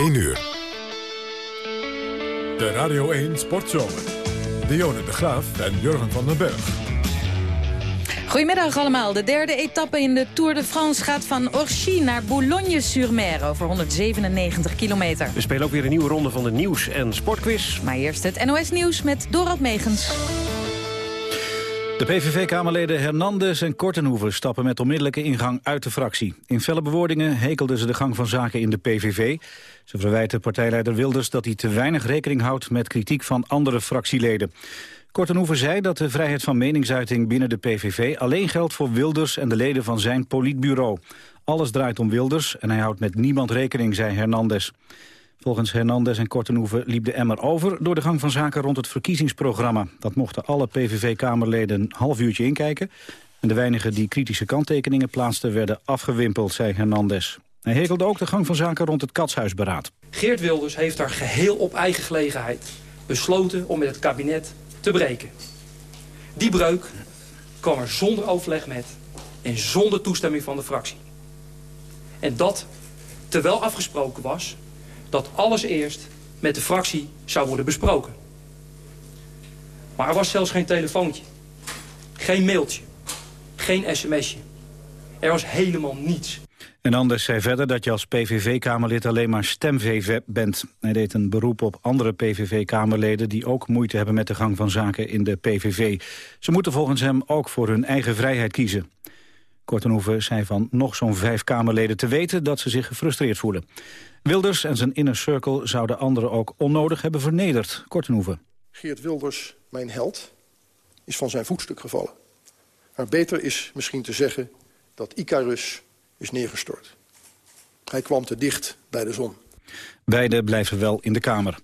1 uur. De Radio 1 Sportzomer. Dionne de Graaf en Jurgen van den Berg. Goedemiddag allemaal. De derde etappe in de Tour de France gaat van Orchy naar Boulogne-sur-Mer over 197 kilometer. We spelen ook weer een nieuwe ronde van de nieuws- en sportquiz. Maar eerst het NOS-nieuws met Dorald Megens. De PVV-kamerleden Hernandez en Kortenhoeven stappen met onmiddellijke ingang uit de fractie. In felle bewoordingen hekelden ze de gang van zaken in de PVV. Ze verwijten partijleider Wilders dat hij te weinig rekening houdt met kritiek van andere fractieleden. Kortenhoeven zei dat de vrijheid van meningsuiting binnen de PVV alleen geldt voor Wilders en de leden van zijn politbureau. Alles draait om Wilders en hij houdt met niemand rekening, zei Hernandez. Volgens Hernandez en Kortenhoeven liep de emmer over door de gang van zaken rond het verkiezingsprogramma. Dat mochten alle PVV-kamerleden een half uurtje inkijken. En de weinigen die kritische kanttekeningen plaatsten werden afgewimpeld, zei Hernandez. Hij hekelde ook de gang van zaken rond het katshuisberaad. Geert Wilders heeft daar geheel op eigen gelegenheid besloten om met het kabinet te breken. Die breuk kwam er zonder overleg met en zonder toestemming van de fractie. En dat terwijl afgesproken was dat alles eerst met de fractie zou worden besproken. Maar er was zelfs geen telefoontje, geen mailtje, geen sms'je. Er was helemaal niets. En Anders zei verder dat je als PVV-kamerlid alleen maar stemvee bent. Hij deed een beroep op andere PVV-kamerleden... die ook moeite hebben met de gang van zaken in de PVV. Ze moeten volgens hem ook voor hun eigen vrijheid kiezen. Kortenhoeven zei van nog zo'n vijf Kamerleden te weten... dat ze zich gefrustreerd voelen. Wilders en zijn inner circle zouden anderen ook onnodig hebben vernederd. Kortenhoeven. Geert Wilders, mijn held, is van zijn voetstuk gevallen. Maar beter is misschien te zeggen dat Icarus is neergestort. Hij kwam te dicht bij de zon. Beide blijven wel in de Kamer.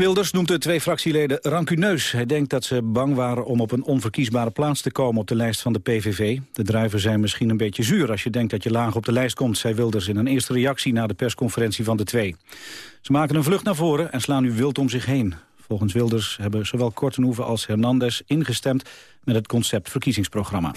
Wilders noemt de twee fractieleden rancuneus. Hij denkt dat ze bang waren om op een onverkiesbare plaats te komen op de lijst van de PVV. De druiven zijn misschien een beetje zuur als je denkt dat je laag op de lijst komt, zei Wilders in een eerste reactie na de persconferentie van de twee. Ze maken een vlucht naar voren en slaan nu wild om zich heen. Volgens Wilders hebben zowel Kortenhoeven als Hernandez ingestemd met het concept verkiezingsprogramma.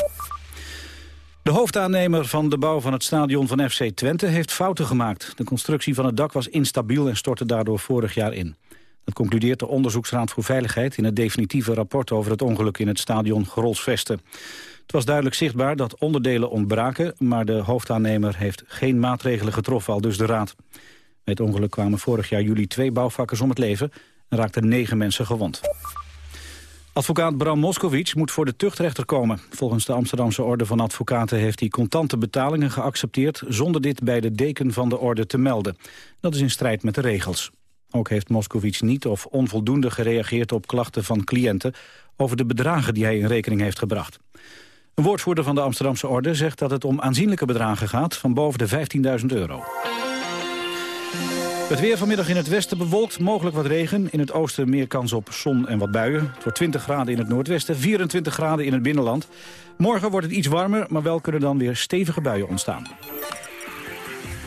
De hoofdaannemer van de bouw van het stadion van FC Twente heeft fouten gemaakt. De constructie van het dak was instabiel en stortte daardoor vorig jaar in. Dat concludeert de Onderzoeksraad voor Veiligheid... in het definitieve rapport over het ongeluk in het stadion Grolsvesten. Het was duidelijk zichtbaar dat onderdelen ontbraken... maar de hoofdaannemer heeft geen maatregelen getroffen, al dus de raad. Het ongeluk kwamen vorig jaar juli twee bouwvakkers om het leven... en raakten negen mensen gewond. Advocaat Bram Moskowitz moet voor de tuchtrechter komen. Volgens de Amsterdamse Orde van Advocaten heeft hij contante betalingen geaccepteerd... zonder dit bij de deken van de orde te melden. Dat is in strijd met de regels. Ook heeft Moskowitz niet of onvoldoende gereageerd op klachten van cliënten... over de bedragen die hij in rekening heeft gebracht. Een woordvoerder van de Amsterdamse Orde zegt dat het om aanzienlijke bedragen gaat... van boven de 15.000 euro. Het weer vanmiddag in het westen bewolkt, mogelijk wat regen. In het oosten meer kans op zon en wat buien. Het wordt 20 graden in het noordwesten, 24 graden in het binnenland. Morgen wordt het iets warmer, maar wel kunnen dan weer stevige buien ontstaan.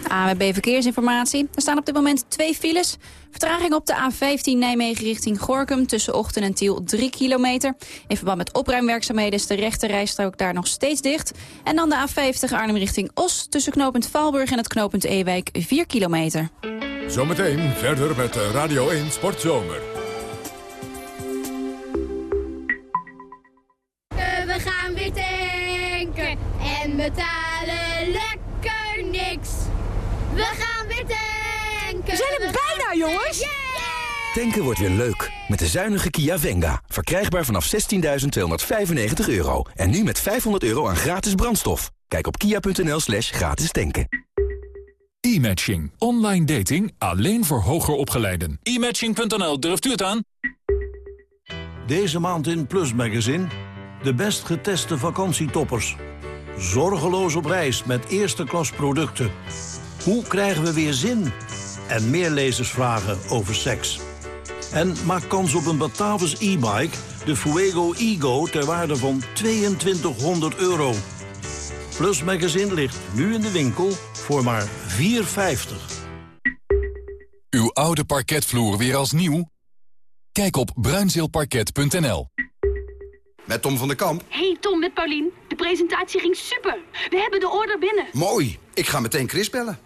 AWB Verkeersinformatie. Er staan op dit moment twee files. Vertraging op de A15 Nijmegen richting Gorkum tussen Ochten en Tiel 3 kilometer. In verband met opruimwerkzaamheden is de rechte rijstrook daar nog steeds dicht. En dan de A50 Arnhem richting Os tussen knooppunt Valburg en het knooppunt Ewijk 4 kilometer. Zometeen verder met Radio 1 Sportzomer. We gaan weer tanken en betalen We gaan weer tanken. We zijn er bijna, jongens. Tanken wordt weer leuk. Met de zuinige Kia Venga. Verkrijgbaar vanaf 16.295 euro. En nu met 500 euro aan gratis brandstof. Kijk op kia.nl slash gratis tanken. E-matching. Online dating alleen voor hoger opgeleiden. E-matching.nl, durft u het aan? Deze maand in Plus Magazine. De best geteste vakantietoppers. Zorgeloos op reis met eerste klas producten. Hoe krijgen we weer zin? En meer lezers vragen over seks. En maak kans op een Batavus e-bike, de Fuego Ego, ter waarde van 2200 euro. Plus Magazine ligt nu in de winkel voor maar 4,50. Uw oude parketvloer weer als nieuw? Kijk op bruinzeelparket.nl. Met Tom van der Kamp. Hey Tom, met Paulien. De presentatie ging super. We hebben de order binnen. Mooi. Ik ga meteen Chris bellen.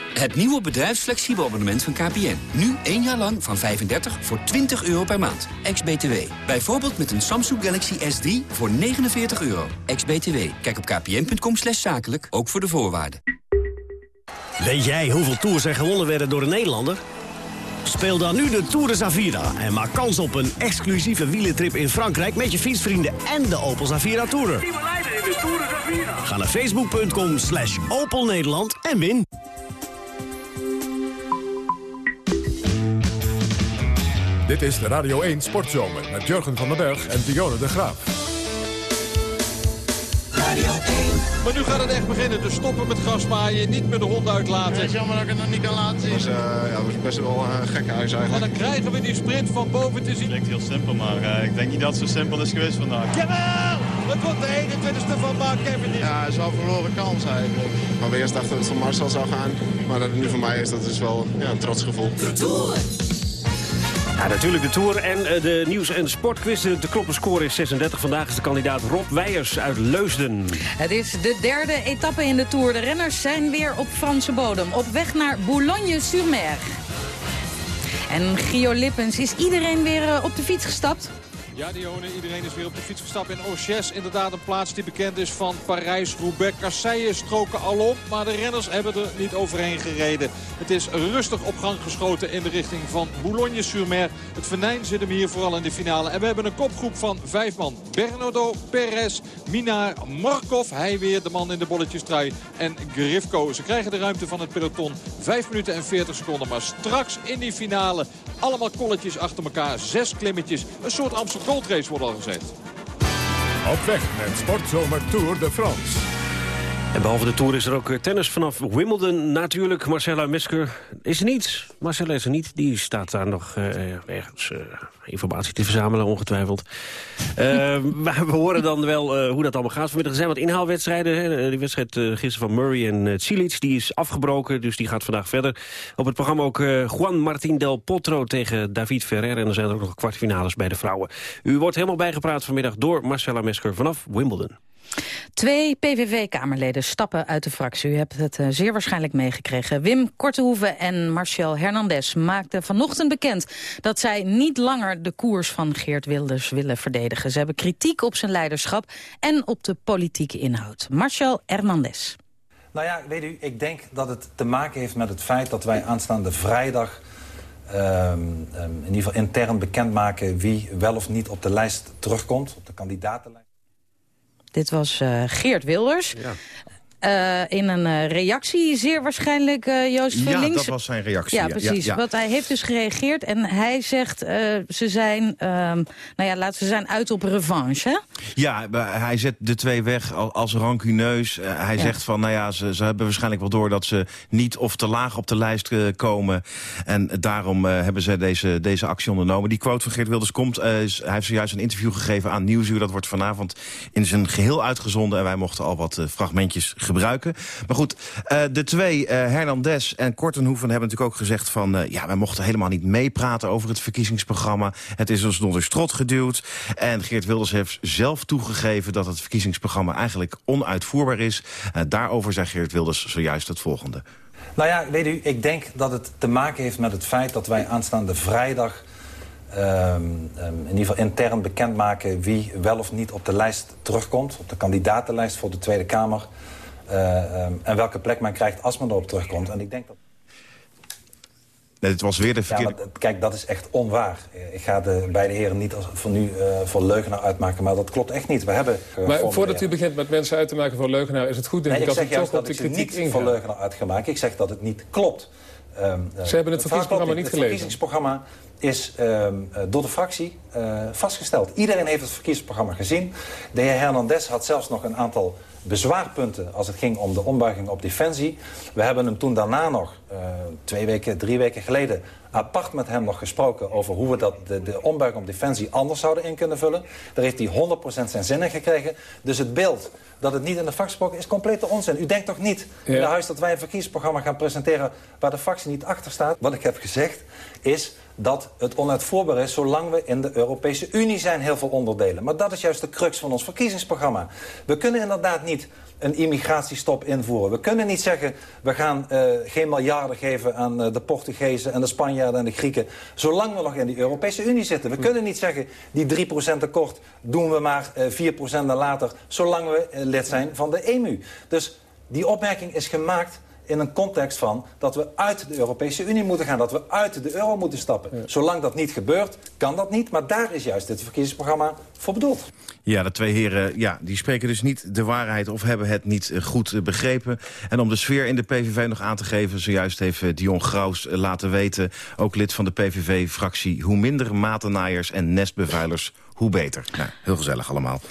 Het nieuwe bedrijfsflexibel abonnement van KPN. Nu één jaar lang van 35 voor 20 euro per maand. Ex-BTW. Bijvoorbeeld met een Samsung Galaxy S3 voor 49 euro. Ex-BTW. Kijk op kpn.com slash zakelijk, ook voor de voorwaarden. Weet jij hoeveel tours er gewonnen werden door een Nederlander? Speel dan nu de Tour de Zavira en maak kans op een exclusieve wielentrip in Frankrijk... met je fietsvrienden en de Opel Zavira Tourer. Ga naar facebook.com slash Opel Nederland en win. Dit is de Radio 1 Sportzomer met Jurgen van den Berg en Dionne de Graaf. Maar nu gaat het echt beginnen. Dus stoppen met grasmaaien, niet meer de hond uitlaten. Het is jammer dat ik het nog niet kan laten zien. Het was, uh, ja, was best wel een uh, gekke huis eigenlijk. En dan krijgen we die sprint van boven te zien. Het lijkt heel simpel, maar uh, ik denk niet dat het zo simpel is geweest vandaag. Jawel! Het wordt de 21ste van Mark Cavendish. Ja, het is wel een verloren kans eigenlijk. Maar we eerst dachten dat het van Marcel zou gaan. Maar dat het nu voor mij is, dat is wel ja, een trots gevoel. Ja, natuurlijk de Tour en uh, de nieuws- en sportquiz. De, kloppenscore is 36. Vandaag is de kandidaat Rob Weijers uit Leusden. Het is de derde etappe in de Tour. De renners zijn weer op Franse bodem. Op weg naar Boulogne-sur-Mer. En Gio Lippens, is iedereen weer uh, op de fiets gestapt? Ja, Dione, iedereen is weer op de fiets gestapt in Oches. Inderdaad een plaats die bekend is van Parijs-Roubaix. Kasseien stroken al op, maar de renners hebben er niet overheen gereden. Het is rustig op gang geschoten in de richting van Boulogne-sur-Mer. Het venijn zit hem hier vooral in de finale. En we hebben een kopgroep van vijf man. Bernardo, Perez, Minar, Markov, hij weer de man in de bolletjestrui. En Grifko. Ze krijgen de ruimte van het peloton. 5 minuten en 40 seconden. Maar straks in die finale allemaal kolletjes achter elkaar. Zes klimmetjes. Een soort Amsterdam goldrace wordt al gezegd. Op weg met Sportzomer Tour de France. En behalve de Tour is er ook eh, tennis vanaf Wimbledon natuurlijk. Marcella Mesker is er niet. Marcella is er niet. Die staat daar nog uh, ergens uh, informatie te verzamelen, ongetwijfeld. We horen dan wel hoe dat allemaal gaat. Vanmiddag zijn wat inhaalwedstrijden. Hè. Die wedstrijd gisteren van Murray en uh, die is afgebroken. Dus die gaat vandaag verder. Op het programma ook Juan Martín del Potro tegen David Ferrer. En er zijn er ook nog kwartfinales bij de vrouwen. U wordt helemaal bijgepraat vanmiddag door Marcella Mesker vanaf Wimbledon. Twee PVV-kamerleden stappen uit de fractie. U hebt het uh, zeer waarschijnlijk meegekregen. Wim Kortehoeve en Marcel Hernandez maakten vanochtend bekend... dat zij niet langer de koers van Geert Wilders willen verdedigen. Ze hebben kritiek op zijn leiderschap en op de politieke inhoud. Marcel Hernandez. Nou ja, weet u, ik denk dat het te maken heeft met het feit... dat wij aanstaande vrijdag... Um, um, in ieder geval intern bekendmaken wie wel of niet op de lijst terugkomt, op de kandidatenlijst. Dit was uh, Geert Wilders. Ja. Uh, in een uh, reactie zeer waarschijnlijk, uh, Joost van Ja, links. dat was zijn reactie. Ja, precies. Ja, ja. Want hij heeft dus gereageerd en hij zegt... ze zijn, nou ja, laten we zijn uit op revanche, hè? Ja, hij zet de twee weg als rancuneus. hij ja. zegt van, nou ja, ze, ze, hebben waarschijnlijk wel door... dat ze niet of te laag op de lijst komen. En daarom hebben ze deze, deze actie ondernomen. Die quote van Geert Wilders komt... Hij heeft zojuist een interview gegeven aan Nieuwsuur. Dat wordt vanavond in zijn geheel uitgezonden. En wij mochten al wat fragmentjes gebruiken. Maar goed, uh, de twee, uh, Hernandez en Kortenhoeven, hebben natuurlijk ook gezegd van... Uh, ja, wij mochten helemaal niet meepraten over het verkiezingsprogramma. Het is ons onder strot geduwd. En Geert Wilders heeft zelf toegegeven dat het verkiezingsprogramma eigenlijk onuitvoerbaar is. daarover zei Geert Wilders zojuist het volgende. Nou ja, weet u, ik denk dat het te maken heeft met het feit dat wij aanstaande vrijdag... Um, um, in ieder geval intern bekendmaken wie wel of niet op de lijst terugkomt. Op de kandidatenlijst voor de Tweede Kamer. Uh, um, en welke plek men krijgt als men erop terugkomt. En ik denk dat... Nee, het was weer de verkeerde... Ja, kijk, dat is echt onwaar. Ik ga de beide heren niet als, voor nu uh, voor leugenaar uitmaken, maar dat klopt echt niet. We hebben, maar voordat u begint met mensen uit te maken voor leugenaar... is het goed denk nee, ik, ik dat u toch dat op de ik kritiek niet voor leugenaar uit ga maken. Ik zeg dat het niet klopt. Um, Ze hebben het verkiezingsprogramma niet het gelezen. verkiezingsprogramma is ehm, eh, door de fractie eh, vastgesteld. Iedereen heeft het verkiezingsprogramma gezien. De heer Hernandez had zelfs nog een aantal bezwaarpunten als het ging om de ombuiging op defensie. We hebben hem toen daarna nog, uh, twee weken, drie weken geleden... apart met hem nog gesproken over hoe we dat, de, de ombuiging op defensie anders zouden in kunnen vullen. Daar heeft hij 100% zijn zin in gekregen. Dus het beeld dat het niet in de fractie is complete onzin. U denkt toch niet in de huis dat wij een verkiezingsprogramma gaan presenteren... waar de fractie niet achter staat? Wat ik heb gezegd is dat het onuitvoerbaar is zolang we in de Europese Unie zijn heel veel onderdelen. Maar dat is juist de crux van ons verkiezingsprogramma. We kunnen inderdaad niet een immigratiestop invoeren. We kunnen niet zeggen, we gaan uh, geen miljarden geven aan uh, de Portugezen en de Spanjaarden en de Grieken, zolang we nog in die Europese Unie zitten. We kunnen niet zeggen, die 3% tekort doen we maar uh, 4% en later, zolang we lid zijn van de EMU. Dus die opmerking is gemaakt in een context van dat we uit de Europese Unie moeten gaan. Dat we uit de euro moeten stappen. Zolang dat niet gebeurt, kan dat niet. Maar daar is juist dit verkiezingsprogramma voor bedoeld. Ja, de twee heren ja, die spreken dus niet de waarheid of hebben het niet eh, goed eh, begrepen. En om de sfeer in de PVV nog aan te geven... zojuist heeft eh, Dion Graus laten weten, ook lid van de PVV-fractie... hoe minder matenaaiers en nestbevuilers, hoe beter. Nou, heel gezellig allemaal.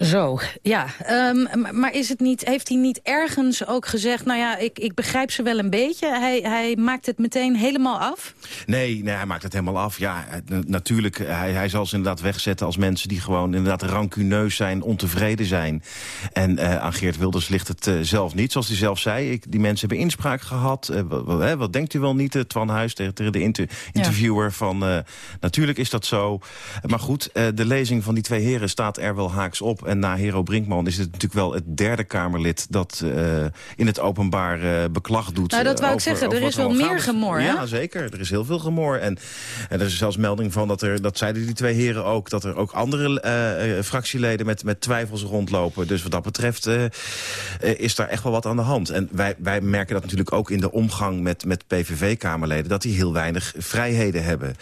Zo, ja. Um, maar is het niet, heeft hij niet ergens ook gezegd... nou ja, ik, ik begrijp ze wel een beetje. Hij, hij maakt het meteen helemaal af? Nee, nee, hij maakt het helemaal af. Ja, natuurlijk, hij, hij zal ze inderdaad wegzetten als mensen... die gewoon inderdaad rancuneus zijn, ontevreden zijn. En uh, aan Geert Wilders ligt het uh, zelf niet. Zoals hij zelf zei, ik, die mensen hebben inspraak gehad. Uh, wat, wat, denkt u wel niet, Twan Huis, tegen, tegen de inter, interviewer... Ja. van natuurlijk is dat zo. Maar goed, de lezing van die twee heren staat er wel haaks op... En na Hero Brinkman is het natuurlijk wel het derde Kamerlid... dat uh, in het openbaar uh, beklag doet. Nou, dat wou over, ik zeggen. Er is wel meer gemor, Ja, zeker. Er is heel veel gemor. En, en er is zelfs melding van, dat, er, dat zeiden die twee heren ook... dat er ook andere fractieleden met, met twijfels rondlopen. Dus wat dat betreft is daar echt wel wat aan de hand. En wij, wij merken dat natuurlijk ook in de omgang met, met PVV-Kamerleden... dat die heel weinig vrijheden hebben.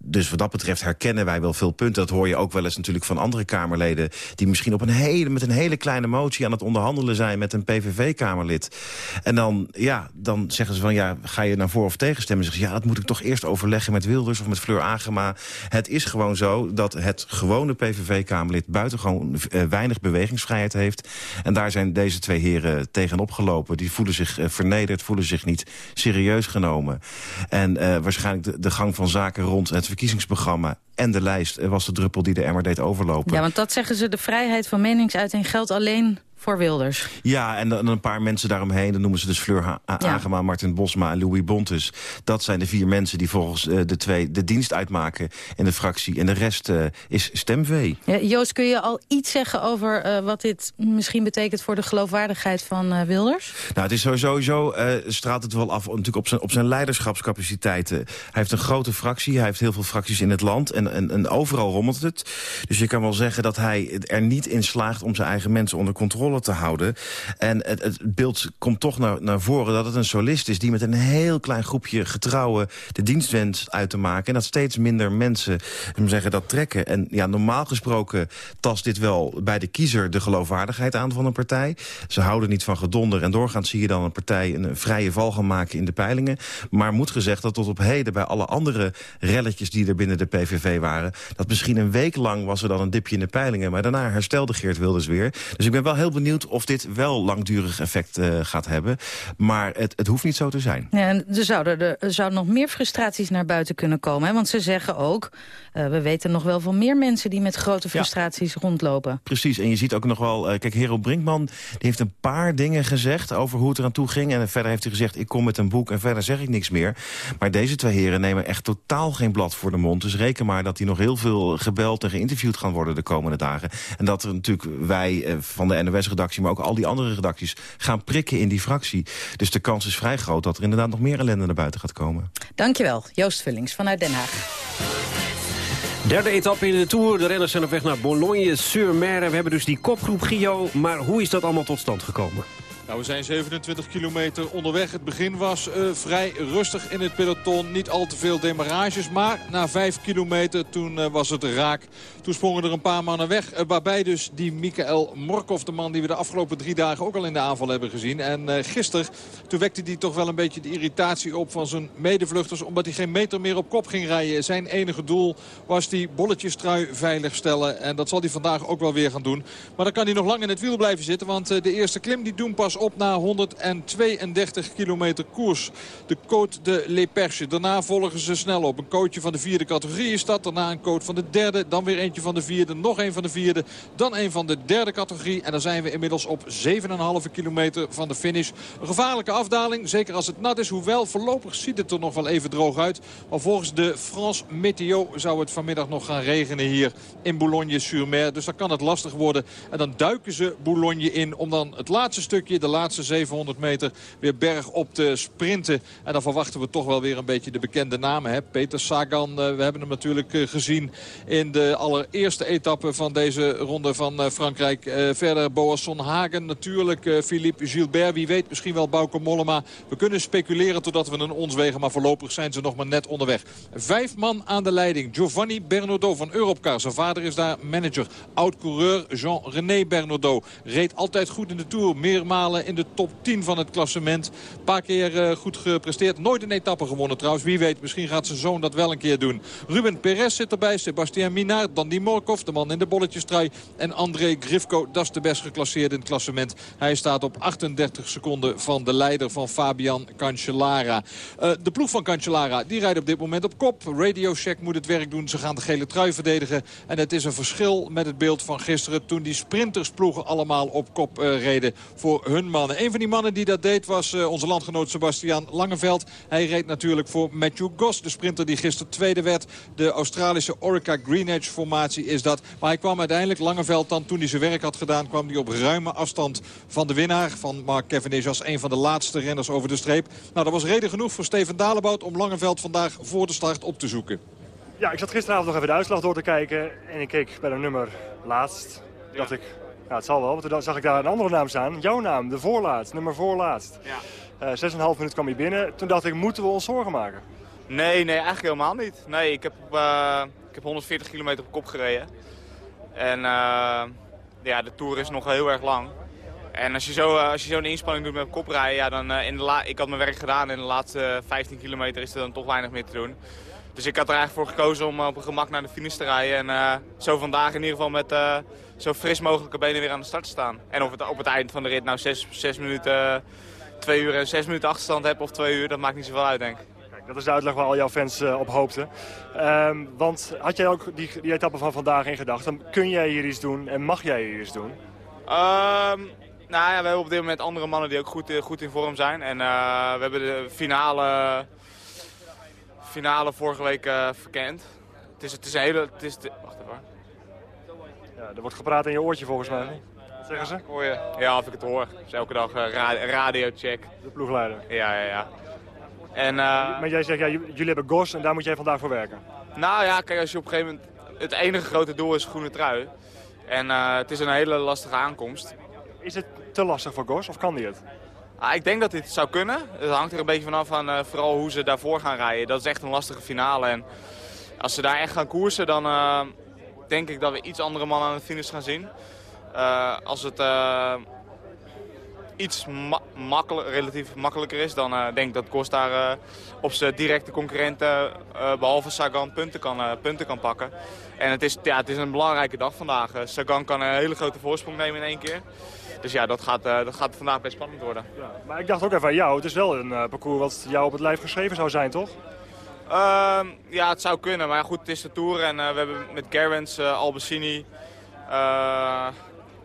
dus wat dat betreft herkennen wij wel veel punten. Dat hoor je ook wel eens natuurlijk van andere Kamerleden... die misschien op een hele, met een hele kleine motie aan het onderhandelen zijn... met een PVV-kamerlid. En dan, ja, dan zeggen ze van, ja, ga je naar voor of tegen stemmen? Zeggen ze, ja, dat moet ik toch eerst overleggen met Wilders of met Fleur Agema. Het is gewoon zo dat het gewone PVV-kamerlid... buitengewoon uh, weinig bewegingsvrijheid heeft. En daar zijn deze twee heren tegenop gelopen. Die voelen zich uh, vernederd, voelen zich niet serieus genomen. En uh, waarschijnlijk de, de gang van zaken rond het verkiezingsprogramma en de lijst was de druppel die de emmer deed overlopen. Ja, want dat zeggen ze, de vrijheid van meningsuiting geldt alleen voor Wilders. Ja, en dan een paar mensen daaromheen. Dan noemen ze dus Fleur ha Agema, ja. Martin Bosma en Louis Bontes. Dat zijn de vier mensen die volgens uh, de twee de dienst uitmaken in de fractie. En de rest uh, is stemvee. Ja, Joost, kun je al iets zeggen over uh, wat dit misschien betekent... voor de geloofwaardigheid van Wilders? Nou, het is sowieso, straalt het wel af natuurlijk op zijn, op zijn leiderschapscapaciteiten. Hij heeft een grote fractie, hij heeft heel veel fracties in het land... en, en, en overal rommelt het. Dus je kan wel zeggen dat hij er niet in slaagt om zijn eigen mensen onder controle te houden. En het, beeld komt toch naar, naar voren dat het een solist is... die met een heel klein groepje getrouwen de dienst wenst uit te maken. En dat steeds minder mensen zeggen, dat trekken. En ja, normaal gesproken tast dit wel bij de kiezer de geloofwaardigheid aan van een partij. Ze houden niet van gedonder. En doorgaans zie je dan een partij een vrije val gaan maken in de peilingen. Maar moet gezegd dat tot op heden bij alle andere relletjes die er binnen de PVV waren... dat misschien een week lang was er dan een dipje in de peilingen. Maar daarna herstelde Geert Wilders weer. Dus ik ben wel heel benieuwd benieuwd of dit wel langdurig effect uh, gaat hebben. Maar het, het hoeft niet zo te zijn. Ja, en er zouden er zouden nog meer frustraties naar buiten kunnen komen. Hè? Want ze zeggen ook, uh, we weten nog wel van meer mensen... die met grote frustraties ja. rondlopen. Precies, en je ziet ook nog wel... Uh, kijk, Hero Brinkman die heeft een paar dingen gezegd over hoe het eraan toe ging. En verder heeft hij gezegd, ik kom met een boek en verder zeg ik niks meer. Maar deze twee heren nemen echt totaal geen blad voor de mond. Dus reken maar dat die nog heel veel gebeld en geïnterviewd gaan worden de komende dagen. En dat er natuurlijk wij van de NOS redactie, maar ook al die andere redacties gaan prikken in die fractie. Dus de kans is vrij groot dat er inderdaad nog meer ellende naar buiten gaat komen. Dankjewel, Joost Vullings vanuit Den Haag. Derde etappe in de Tour. De renners zijn op weg naar Boulogne-sur-Mer. We hebben dus die kopgroep Gio. Maar hoe is dat allemaal tot stand gekomen? Nou, we zijn 27 kilometer onderweg. Het begin was uh, vrij rustig in het peloton. Niet al te veel demarages. Maar na 5 kilometer toen uh, was het raak. Toen sprongen er een paar mannen weg. Uh, waarbij dus die Mikael Morkov, de man die we de afgelopen drie dagen ook al in de aanval hebben gezien. En gisteren, toen wekte hij toch wel een beetje de irritatie op van zijn medevluchters. Omdat hij geen meter meer op kop ging rijden. Zijn enige doel was die bolletjestrui veilig stellen. En dat zal hij vandaag ook wel weer gaan doen. Maar dan kan hij nog lang in het wiel blijven zitten. Want de eerste klim die doen pas op na 132 kilometer koers. De Côte de Le Perche. Daarna volgen ze snel op. Een coachje van de vierde categorie is dat. Daarna een coach van de derde. Dan weer eentje van de vierde. Nog een van de vierde. Dan een van de derde categorie. En dan zijn we inmiddels op 7,5 kilometer van de finish. Een gevaarlijke afdaling. Zeker als het nat is. Hoewel voorlopig ziet het er nog wel even droog uit. Maar volgens de France Meteo zou het vanmiddag nog gaan regenen hier in Boulogne-sur-Mer. Dus dan kan het lastig worden. En dan duiken ze Boulogne in om dan het laatste stukje, de laatste 700 meter, weer berg op te sprinten. En dan verwachten we toch wel weer een beetje de bekende namen. Hè? Peter Sagan, eh, we hebben hem natuurlijk eh, gezien in de allereerste etappe van deze ronde van eh, Frankrijk. verder Boasson Hagen natuurlijk, Philippe Gilbert, wie weet misschien wel Bauke Mollema. We kunnen speculeren totdat we een ons wegen, maar voorlopig zijn ze nog maar net onderweg. Vijf man aan de leiding. Giovanni Bernardo van Europcar. Zijn vader is daar manager. Oud-coureur Jean-René Bernardo. Reed altijd goed in de Tour. Meermalen in de top 10 van het klassement. Een paar keer uh, goed gepresteerd. Nooit een etappe gewonnen trouwens. Wie weet, misschien gaat zijn zoon dat wel een keer doen. Ruben Perez zit erbij. Sebastian Minard. Dan die Morkov, de man in de bolletjestrui. En André Grifko, dat is de best geclasseerde in het klassement. Hij staat op 38 seconden van de leider van Fabian Cancellara. Uh, de ploeg van Cancellara, die rijdt op dit moment op kop. Radio Shack moet het werk doen. Ze gaan de gele trui verdedigen. En het is een verschil met het beeld van gisteren... toen die sprintersploegen allemaal op kop uh, reden voor hun mannen. Een van die mannen die dat deed was uh, onze landgenoot Sebastian Langeveld. Hij reed natuurlijk voor Matthew Goss, de sprinter die gisteren tweede werd. De Australische Orica Greenedge formatie is dat. Maar hij kwam uiteindelijk, Langeveld dan toen hij zijn werk had gedaan... kwam hij op ruime afstand van de winnaar van Mark Cavendish... als een van de laatste renners over de streep. Nou, dat was reden genoeg voor Steven Dalebout om Langeveld vandaag voor de start op te zoeken. Ja, ik zat gisteravond nog even de uitslag door te kijken. En ik keek bij de nummer laatst. Ja. dacht ik, ja, het zal wel. Want toen zag ik daar een andere naam staan. Jouw naam, de voorlaatst, nummer voorlaatst. Ja. Uh, 6,5 minuut kwam hij binnen. Toen dacht ik, moeten we ons zorgen maken? Nee, nee, eigenlijk helemaal niet. Nee, ik heb, uh, ik heb 140 kilometer op kop gereden. En uh, ja, de Tour is nog heel erg lang. En als je zo'n zo, je inspanning doet met koprijden, ja, dan in de la ik had mijn werk gedaan. In de laatste 15 kilometer is er dan toch weinig meer te doen. Dus ik had er eigenlijk voor gekozen om op een gemak naar de finish te rijden. En zo vandaag in ieder geval met zo fris mogelijke benen weer aan de start te staan. En of het op het eind van de rit nou 6 minuten, 2 uur en 6 minuten achterstand heb of 2 uur, dat maakt niet zoveel uit denk ik. Kijk, dat is de uitleg waar al jouw fans uh, op hoopten. Um, want had jij ook die, die etappe van vandaag in gedachten? Kun jij hier iets doen en mag jij hier iets doen? Um, nou ja, we hebben op dit moment andere mannen die ook goed, goed in vorm zijn. En we hebben de finale finale vorige week uh, verkend. Het is, het is een hele... Het is de, wacht even. Ja, er wordt gepraat in je oortje volgens mij. Wat zeggen ze? Hoor je? Ja, of ik het hoor. Dus elke dag uh, radio, radiocheck. De ploegleider? Ja, ja, ja. En, uh, maar jij zegt, ja, jullie hebben GOS en daar moet jij vandaag voor werken. Nou ja, kijk, als je op een gegeven moment... Het enige grote doel is groene trui. En het is een hele lastige aankomst. Is het te lastig voor GOS of kan die het? Ah, ik denk dat dit zou kunnen. Het hangt er een beetje vanaf van uh, vooral hoe ze daarvoor gaan rijden. Dat is echt een lastige finale. En als ze daar echt gaan koersen, dan uh, denk ik dat we iets andere mannen aan de finish gaan zien. Uh, als het iets ma makkelijk, relatief makkelijker is, dan denk ik dat Kos daar op zijn directe concurrenten, behalve Sagan, punten kan, punten kan pakken. En het is, ja, het is een belangrijke dag vandaag. Sagan kan een hele grote voorsprong nemen in één keer. Dus ja, dat gaat, dat gaat vandaag best spannend worden. Ja, maar ik dacht ook even aan jou. Het is wel een parcours wat jou op het lijf geschreven zou zijn, toch? Uh, ja, het zou kunnen. Maar goed, het is de Tour. En we hebben met Gerwins, Albacini,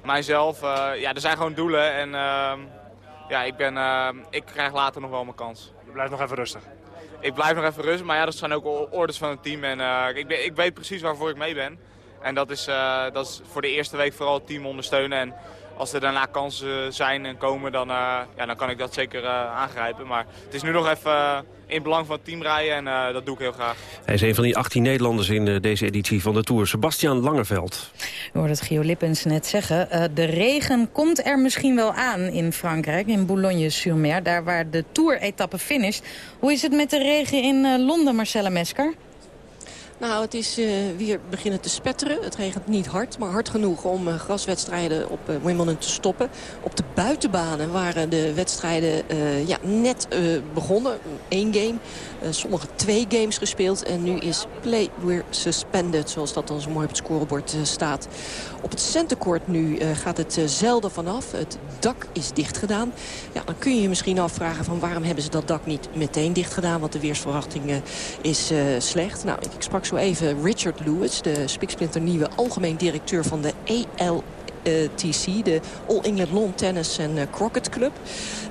mijzelf. ja, er zijn gewoon doelen. En ehm, ja, ik, ben, ik krijg later nog wel mijn kans. Je blijft nog even rustig? Ik blijf nog even rustig. Maar ja, dat zijn ook orders van het team. En ik, ben, ik weet precies waarvoor ik mee ben. En dat is, dat is voor de eerste week vooral het team ondersteunen. En als er daarna kansen zijn en komen, dan, eh, ja, dan kan ik dat zeker eh, aangrijpen. Maar het is nu nog even eh, in het belang van het team rijden en eh, dat doe ik heel graag. Hij is een van die 18 Nederlanders in deze editie van de Tour. Sebastian Langeveld. U hoorde het Gio Lippens net zeggen. Eh, de regen komt er misschien wel aan in Frankrijk, in Boulogne-sur-Mer. Daar waar de Tour-etappe finisht. Hoe is het met de regen in eh, Londen, Marcella Mesker? Nou, het is eh, weer beginnen te spetteren. Het regent niet hard, maar hard genoeg om eh, graswedstrijden op eh, Wimbledon te stoppen. Op de buitenbanen waren de wedstrijden ja, net begonnen. Eén game, sommige twee games gespeeld. En nu is play weer suspended, zoals dat dan zo mooi op het scorebord staat. Op het centercourt nu gaat het zelden vanaf. Het dak is dicht gedaan. Ja, dan kun je je misschien afvragen van waarom hebben ze dat dak niet meteen dicht gedaan. Want de weersverwachting is slecht. Nou, ik, ik zo even Richard Lewis, de spiksplinter nieuwe algemeen directeur van de EL. Eh, TC, de All England Lawn Tennis en eh, Croquet Club.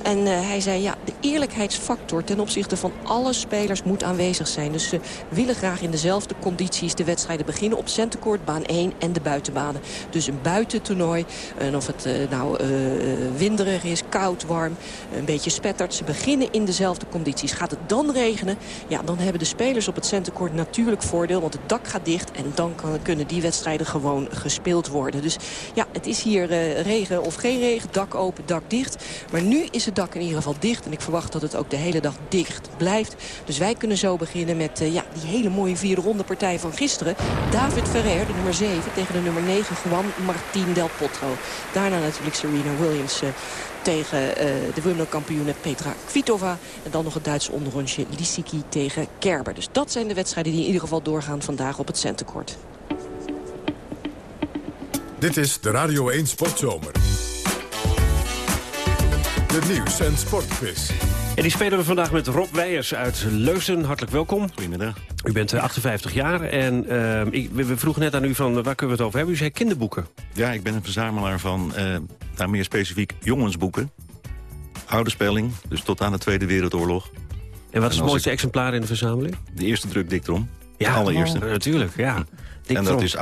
En eh, hij zei, ja, de eerlijkheidsfactor ten opzichte van alle spelers moet aanwezig zijn. Dus ze willen graag in dezelfde condities de wedstrijden beginnen op centercourt, baan 1 en de buitenbanen. Dus een buitentoernooi. En of het eh, nou eh, eh, winderig is, koud, warm, een beetje spettert. Ze beginnen in dezelfde condities. Gaat het dan regenen, ja, dan hebben de spelers op het centercourt natuurlijk voordeel. Want het dak gaat dicht en dan kunnen die wedstrijden gewoon gespeeld worden. Dus ja, het is hier eh, regen of geen regen, dak open, dak dicht. Maar nu is het dak in ieder geval dicht. En ik verwacht dat het ook de hele dag dicht blijft. Dus wij kunnen zo beginnen met eh, ja, die hele mooie vierde ronde partij van gisteren. David Ferrer, de nummer 7, tegen de nummer 9 Juan Martín del Potro. Daarna natuurlijk Serena Williams eh, tegen de Wimbledon-kampioene Petra Kvitova. En dan nog het Duitse onderrondje Lissiki tegen Kerber. Dus dat zijn de wedstrijden die in ieder geval doorgaan vandaag op het centercourt. Dit is de Radio 1 Sportzomer. De nieuws- en sportquiz. En die spelen we vandaag met Rob Weijers uit Leusden. Hartelijk welkom. Goedemiddag. U bent eh, 58 jaar en ehm, ik, we, vroegen net aan u van eh, waar kunnen we het over hebben. U zei kinderboeken. Ja, ik ben een verzamelaar van, eh nou meer specifiek, jongensboeken. Oude spelling, dus tot aan de Tweede Wereldoorlog. En wat is het mooiste ik- exemplaar in de verzameling? De eerste druk Dick Trom. Ja, de allereerste. oh, natuurlijk, ja. Dick en dat Trom. is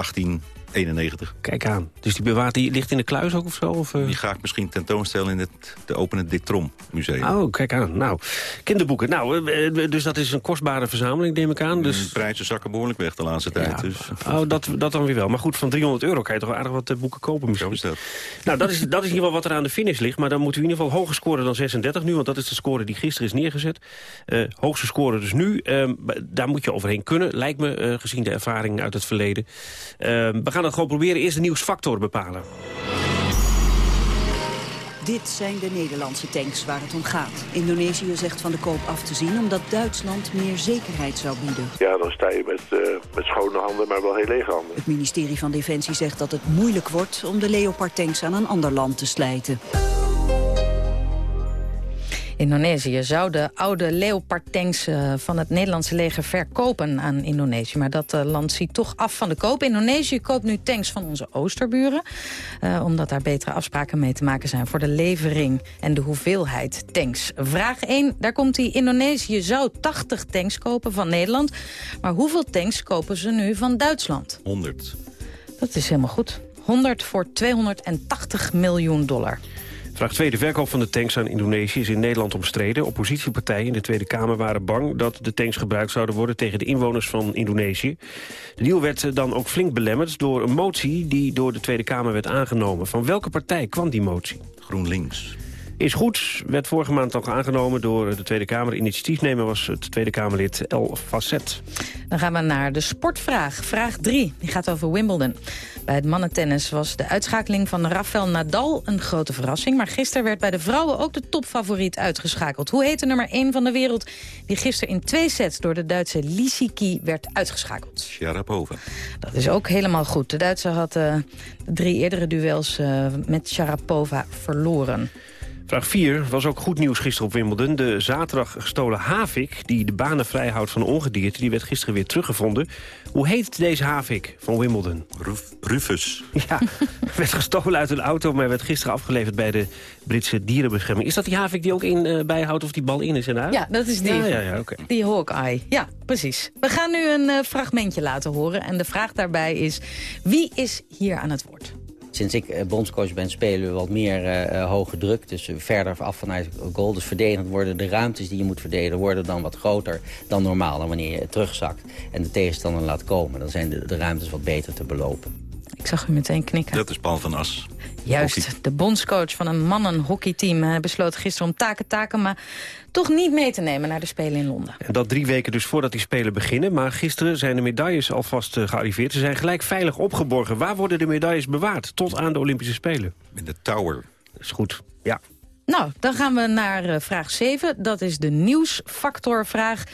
1891. Kijk aan. Dus die bewaart die ligt in de kluis ook of zo? Of, eh? Die ga ik misschien tentoonstellen in het de openen Dick Trom museum. Oh, kijk aan. Nou, kinderboeken. Nou, eh, eh, dus dat is een kostbare verzameling, neem ik aan. Dus... De prijzen zakken behoorlijk weg de laatste tijd. Dus. Oh, dat, dat dan weer wel. Maar goed, van 300 euro kan je toch wel aardig wat boeken kopen misschien. Zo is dat. Nou, dat is, dat is in ieder geval wat er aan de finish ligt. Maar dan moet u in ieder geval hoger scoren dan 36 nu. Want dat is de score die gisteren is neergezet. Hoogste score dus nu. Ehm, daar moet je overheen kunnen, lijkt me, gezien de ervaring uit het verleden. Ehm, we gaan het gewoon proberen. Eerst de nieuwsfactor bepalen. Dit zijn de Nederlandse tanks waar het om gaat. Indonesië zegt van de koop af te zien omdat Duitsland meer zekerheid zou bieden. Ja, dan sta je met, eh, met schone handen, maar wel heel lege handen. Het ministerie van Defensie zegt dat het moeilijk wordt om de Leopard-tanks aan een ander land te slijten. Indonesië zou de oude Leopard-tanks eh, van het Nederlandse leger verkopen aan Indonesië. Maar dat eh, land ziet toch af van de koop. Indonesië koopt nu tanks van onze oosterburen. eh, omdat daar betere afspraken mee te maken zijn voor de levering en de hoeveelheid tanks. Vraag 1, daar komt die. Indonesië zou 80 tanks kopen van Nederland. Maar hoeveel tanks kopen ze nu van Duitsland? 100. Dat is helemaal goed. 100 voor 280 miljoen dollar. Vraag 2. De verkoop van de tanks aan Indonesië is in Nederland omstreden. Oppositiepartijen in de Tweede Kamer waren bang dat de tanks gebruikt zouden worden tegen de inwoners van Indonesië. De deal werd eh, dan ook flink belemmerd door een motie die door de Tweede Kamer werd aangenomen. Van welke partij kwam die motie? GroenLinks. Is goed, werd vorige maand al aangenomen door de Tweede Kamer. Initiatiefnemer was het Tweede Kamerlid El Facet. Dan gaan we naar de sportvraag. Vraag 3, die gaat over Wimbledon. Bij het mannentennis was de uitschakeling van Rafael Nadal een grote verrassing. Maar gisteren werd bij de vrouwen ook de topfavoriet uitgeschakeld. Hoe heet de nummer 1 van de wereld die gisteren in twee sets door de Duitse Lisicki werd uitgeschakeld? Sharapova. Dat is ook helemaal goed. De Duitse had eh, drie eerdere duels eh, met Sharapova verloren. Vraag 4 was ook goed nieuws gisteren op Wimbledon. De zaterdag gestolen havik, die de banen vrijhoudt van ongedierte... die werd gisteren weer teruggevonden. Hoe heet deze havik van Wimbledon? Rufus. Ja, werd gestolen uit een auto... maar werd gisteren afgeleverd bij de Britse dierenbescherming. Is dat die havik die ook in eh, bijhoudt of die bal in is en uit? Ja, dat is die. Ja, ja, ja oké. Die Hawkeye. Ja, precies. We gaan nu een eh, fragmentje laten horen. En de vraag daarbij is, wie is hier aan het woord? Sinds ik eh, bondscoach ben spelen we wat meer eh, eh, hoge druk. Dus verder af vanuit goal. Dus verdedigend worden de ruimtes die je moet verdedigen... worden dan wat groter dan normaal. Dan wanneer je terugzakt en de tegenstander laat komen. Dan zijn de, de ruimtes wat beter te belopen. Ik zag u meteen knikken. Dat is Paul van As. Juist, de bondscoach van een mannenhockeyteam Hij besloot gisteren om Taken Takema toch niet mee te nemen naar de Spelen in Londen. En dat drie weken dus voordat die Spelen beginnen. Maar gisteren zijn de medailles alvast eh, gearriveerd. Ze zijn gelijk veilig opgeborgen. Waar worden de medailles bewaard tot aan de Olympische Spelen? In de Tower. Dat is goed, ja. Nou, dan gaan we naar eh, vraag 7. Dat is de nieuwsfactorvraag.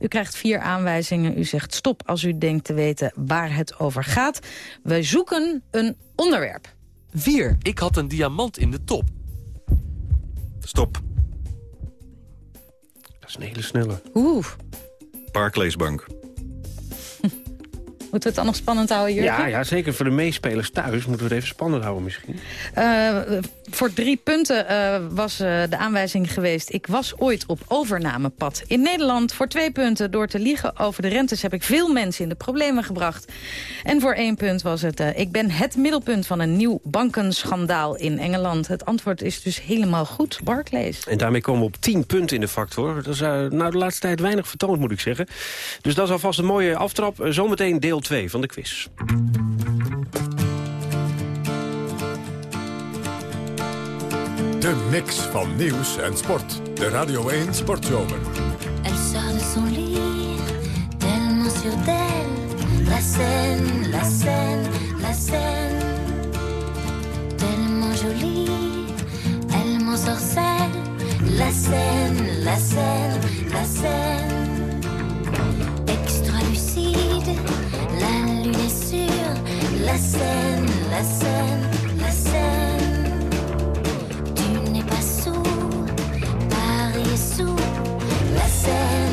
U krijgt vier aanwijzingen. U zegt stop als u denkt te weten waar het over gaat. We zoeken een onderwerp. 4. Ik had een diamant in de top. Stop. Dat is een hele snelle. Oeh. Barclaysbank. Moeten we het dan nog spannend houden, Jurgen? Ja, ja, zeker voor de meespelers thuis moeten we het even spannend houden misschien. Uh, voor drie punten uh, was uh, de aanwijzing geweest... ik was ooit op overnamepad in Nederland. Voor twee punten, door te liegen over de rentes... heb ik veel mensen in de problemen gebracht. En voor één punt was het... ik ben het middelpunt van een nieuw bankenschandaal in Engeland. Het antwoord is dus helemaal goed, Barclays. En daarmee komen we op tien punten in de factor. Dat is nou de laatste tijd weinig vertoond, moet ik zeggen. Dus dat is alvast een mooie aftrap. Zometeen deel 2 van de quiz. De mix van nieuws en sport. De Radio 1 Sportzomer. Elle sort de son lit, tellement sûre d'elle. La scène, la scène, la scène. Tellement jolie, elle m'ensorcelle. La scène, la scène, la scène. La scène, la scène, la scène. Tu n'es pas sourd, Paris est scène, la scène,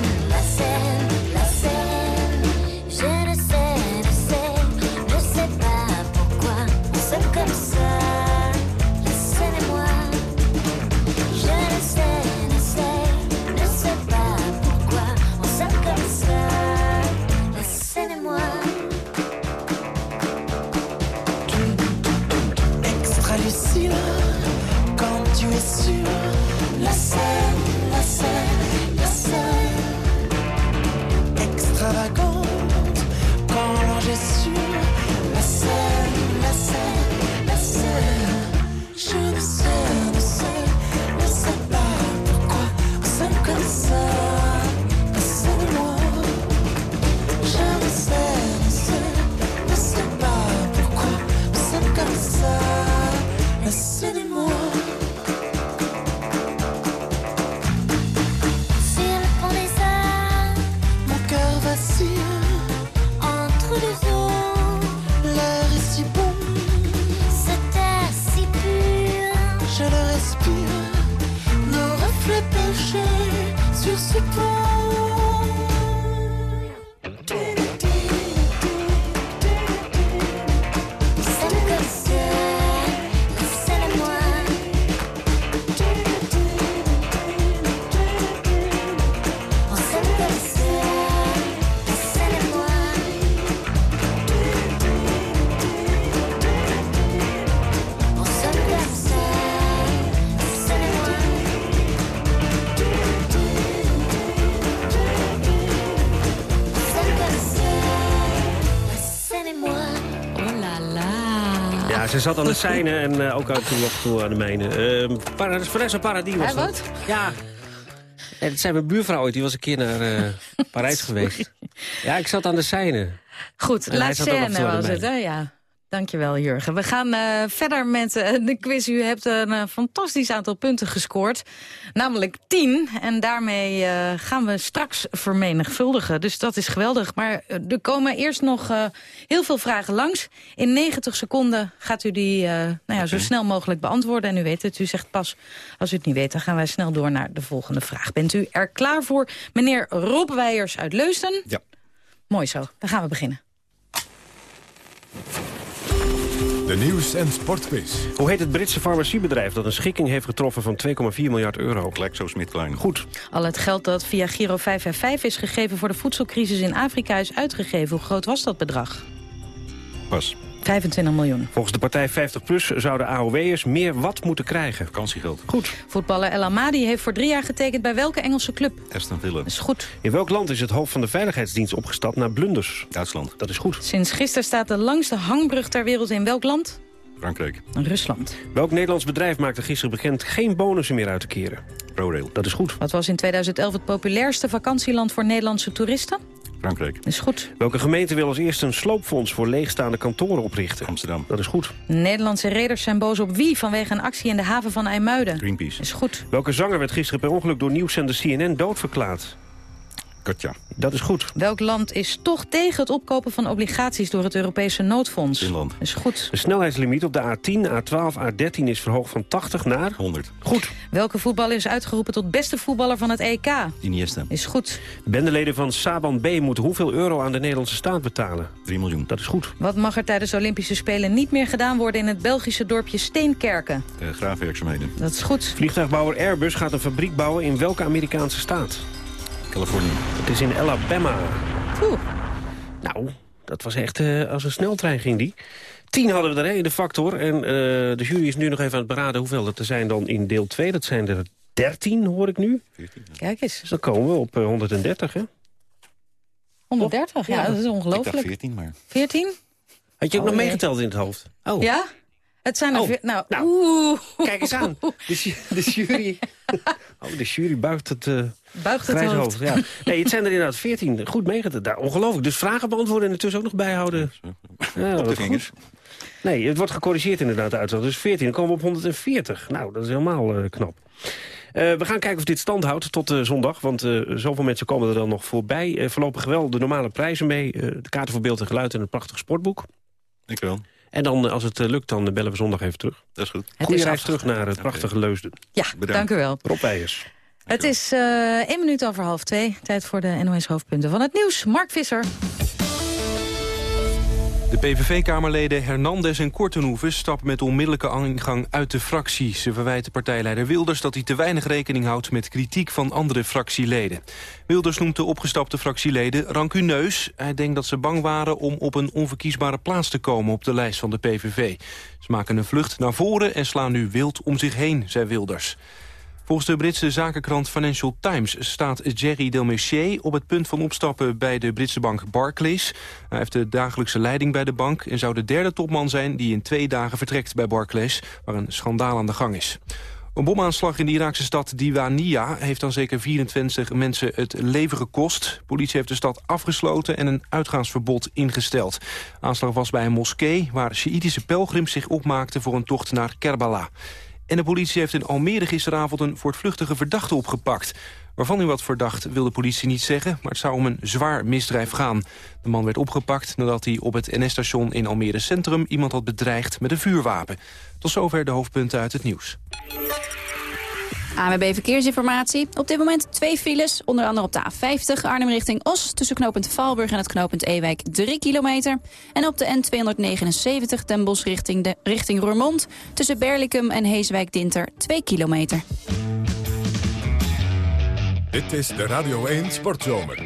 ze zat aan de seinen en eh, ook uit en toe aan de mijne. Uh, para, Vanessa Paradis was Hij dat. wat? Ja. En het zijn mijn buurvrouw ooit, die was een keer naar eh, Parijs geweest. Ja, ik zat aan de seinen. Goed, En La de was het, mijne. hè? Ja. Dankjewel, Jurgen. We gaan eh, verder met eh, de quiz. U hebt een eh, fantastisch aantal punten gescoord. Namelijk 10. En daarmee gaan we straks vermenigvuldigen. Dus dat is geweldig. Maar er komen eerst nog heel veel vragen langs. In 90 seconden gaat u die nou ja, zo snel mogelijk beantwoorden. En u weet het, u zegt pas als u het niet weet... dan gaan wij snel door naar de volgende vraag. Bent u er klaar voor? Meneer Rob Weijers uit Leusden? Ja. Mooi zo. Dan gaan we beginnen. De nieuws- en sportquiz. Hoe heet het Britse farmaciebedrijf dat een schikking heeft getroffen van 2,4 miljard euro? GlaxoSmithKline. Goed. Al het geld dat via Giro 555 is gegeven voor de voedselcrisis in Afrika is uitgegeven. Hoe groot was dat bedrag? Pas. 25 miljoen. Volgens de partij 50PLUS zouden AOW'ers meer wat moeten krijgen. Vakantiegeld. Goed. Voetballer El Amadi heeft voor drie jaar getekend bij welke Engelse club? Aston Villa. Dat is goed. In welk land is het hoofd van de Veiligheidsdienst opgestapt naar blunders? Duitsland. Dat is goed. Sinds gisteren staat de langste hangbrug ter wereld in welk land? Frankrijk. Rusland. Welk Nederlands bedrijf maakte gisteren bekend geen bonussen meer uit te keren? ProRail. Dat is goed. Wat was in 2011 het populairste vakantieland voor Nederlandse toeristen? Frankrijk. Dat is goed. Welke gemeente wil als eerste een sloopfonds voor leegstaande kantoren oprichten? Amsterdam. Dat is goed. Nederlandse reders zijn boos op wie vanwege een actie in de haven van IJmuiden? Greenpeace. Is goed. Welke zanger werd gisteren per ongeluk door nieuwszender CNN doodverklaard? Katja. Dat is goed. Welk land is toch tegen het opkopen van obligaties door het Europese noodfonds? Finland. Is goed. De snelheidslimiet op de A10, A12, A13 is verhoogd van 80 naar... 100. Goed. Welke voetballer is uitgeroepen tot beste voetballer van het EK? Iniesta. Is goed. Bendeleden van Saban B moeten hoeveel euro aan de Nederlandse staat betalen? 3 miljoen. Dat is goed. Wat mag er tijdens de Olympische Spelen niet meer gedaan worden in het Belgische dorpje Steenkerken? Uh, graafwerkzaamheden. Dat is goed. Vliegtuigbouwer Airbus gaat een fabriek bouwen in welke Amerikaanse staat? Californië. Het is in Alabama. Oeh. Nou, dat was echt uh, als een sneltrein ging die. Tien hadden we er hè, in de factor. En uh, de jury is nu nog even aan het beraden hoeveel dat er zijn dan in deel 2. Dat zijn er 13, hoor ik nu. 14. Kijk eens. Dus dan komen we op uh, 130, hè? 130, ja, Ja. dat is Ik ongelooflijk. dacht 14, maar... 14? Had je ook Oh, nog nee. meegeteld in het hoofd? Oh, Ja? Het zijn er... Oh. Nou, Nou, oeh. kijk eens aan. De, de jury... Oh, de jury buigt het... uh, Buigt het hoofd. hoofd. Ja. Nee, het zijn er inderdaad 14. Goed meegeteld. Daar, ongelooflijk. Dus vragen beantwoorden en ertussen ook nog bijhouden. Ja, Op de goed. vingers. Nee, het wordt gecorrigeerd inderdaad de uitslag. Dus 14, dan komen we op 140. Nou, dat is helemaal eh, knap. Eh, we gaan kijken of dit stand houdt tot zondag. Want eh, zoveel mensen komen er dan nog voorbij. Eh, voorlopig wel de normale prijzen mee. eh, de kaarten voor beeld en geluid en een prachtig sportboek. Ik wel. En dan, eh, als het eh, lukt, dan bellen we zondag even terug. Dat is goed. Het Goeie is reis afgegaan. terug naar het prachtige Leusden. Ja, Bedankt. dank u wel. Rob Weijers. Het is eh één minuut over half twee. Tijd voor de NOS-hoofdpunten van het nieuws. Mark Visser. De PVV-kamerleden Hernandez en Kortenhoeven stappen met onmiddellijke ingang uit de fractie. Ze verwijten partijleider Wilders dat hij te weinig rekening houdt met kritiek van andere fractieleden. Wilders noemt de opgestapte fractieleden rancuneus. Hij denkt dat ze bang waren om op een onverkiesbare plaats te komen op de lijst van de PVV. Ze maken een vlucht naar voren en slaan nu wild om zich heen, zei Wilders. Volgens de Britse zakenkrant Financial Times staat Jerry Delmessier op het punt van opstappen bij de Britse bank Barclays. Hij heeft de dagelijkse leiding bij de bank en zou de derde topman zijn die in twee dagen vertrekt bij Barclays, waar een schandaal aan de gang is. Een bomaanslag in de Iraakse stad Diwania heeft dan zeker 24 mensen het leven gekost. Politie heeft de stad afgesloten en een uitgaansverbod ingesteld. Aanslag was bij een moskee waar Sjiïtische pelgrims zich opmaakten voor een tocht naar Kerbala. En de politie heeft in Almere gisteravond een voortvluchtige verdachte opgepakt. Waarvan hij wat verdacht wil de politie niet zeggen, maar het zou om een zwaar misdrijf gaan. De man werd opgepakt nadat hij op het NS-station in Almere Centrum iemand had bedreigd met een vuurwapen. Tot zover de hoofdpunten uit het nieuws. ANWB Verkeersinformatie. Op dit moment twee files, onder andere op de A50 Arnhem richting Os... tussen knooppunt Valburg en het knooppunt Ewijk 3 kilometer. En op de N279 Den Bosch richting, de, richting Roermond... tussen Berlicum en Heeswijk-Dinter 2 kilometer. Dit is de Radio 1 Sportzomer.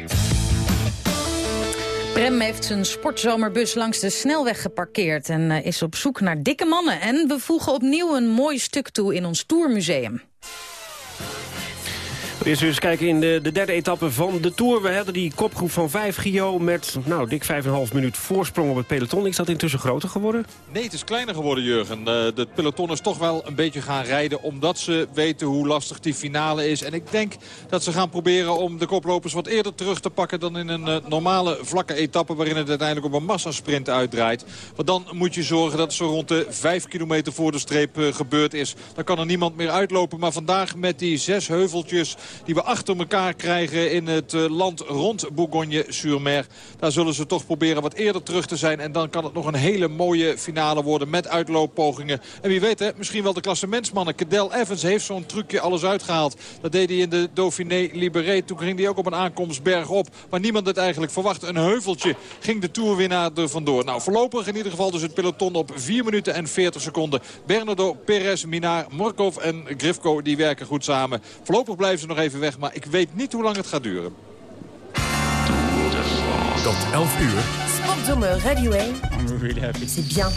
Prem heeft zijn sportzomerbus langs de snelweg geparkeerd... en eh, is op zoek naar dikke mannen. En we voegen opnieuw een mooi stuk toe in ons Tourmuseum. Thank you. Eerst eens kijken in de, de derde etappe van de Tour. We hadden die kopgroep van vijf Gio met nou, dik 5,5 minuut voorsprong op het peloton. Is dat intussen groter geworden? Nee, het is kleiner geworden, Jurgen. Eh, De peloton is toch wel een beetje gaan rijden... omdat ze weten hoe lastig die finale is. En ik denk dat ze gaan proberen om de koplopers wat eerder terug te pakken... dan in een eh, normale vlakke etappe waarin het uiteindelijk op een massasprint uitdraait. Want dan moet je zorgen dat het zo rond de 5 kilometer voor de streep eh, gebeurd is. Dan kan er niemand meer uitlopen. Maar vandaag met die zes heuveltjes die we achter elkaar krijgen... in het eh, land rond Bourgogne-sur-Mer... daar zullen ze toch proberen wat eerder terug te zijn. En dan kan het nog een hele mooie finale worden met uitlooppogingen. En wie weet, misschien wel de klassementsmannen. Cadel Evans heeft zo'n trucje alles uitgehaald. Dat deed hij in de Dauphiné Libéré. Toen ging hij ook op een aankomstberg op. Waar niemand het eigenlijk verwachtte. Een heuveltje ging de toerwinnaar er vandoor. Nou, voorlopig in ieder geval dus het peloton op 4 minuten en 40 seconden. Bernardo, Perez, Minar, Morkov en Grifko die werken goed samen. Voorlopig blijven ze nog even weg. Maar ik weet niet hoe lang het gaat duren. Tot 11 uur. Sportzomer Radio 1. I'm really happy. C'est bien.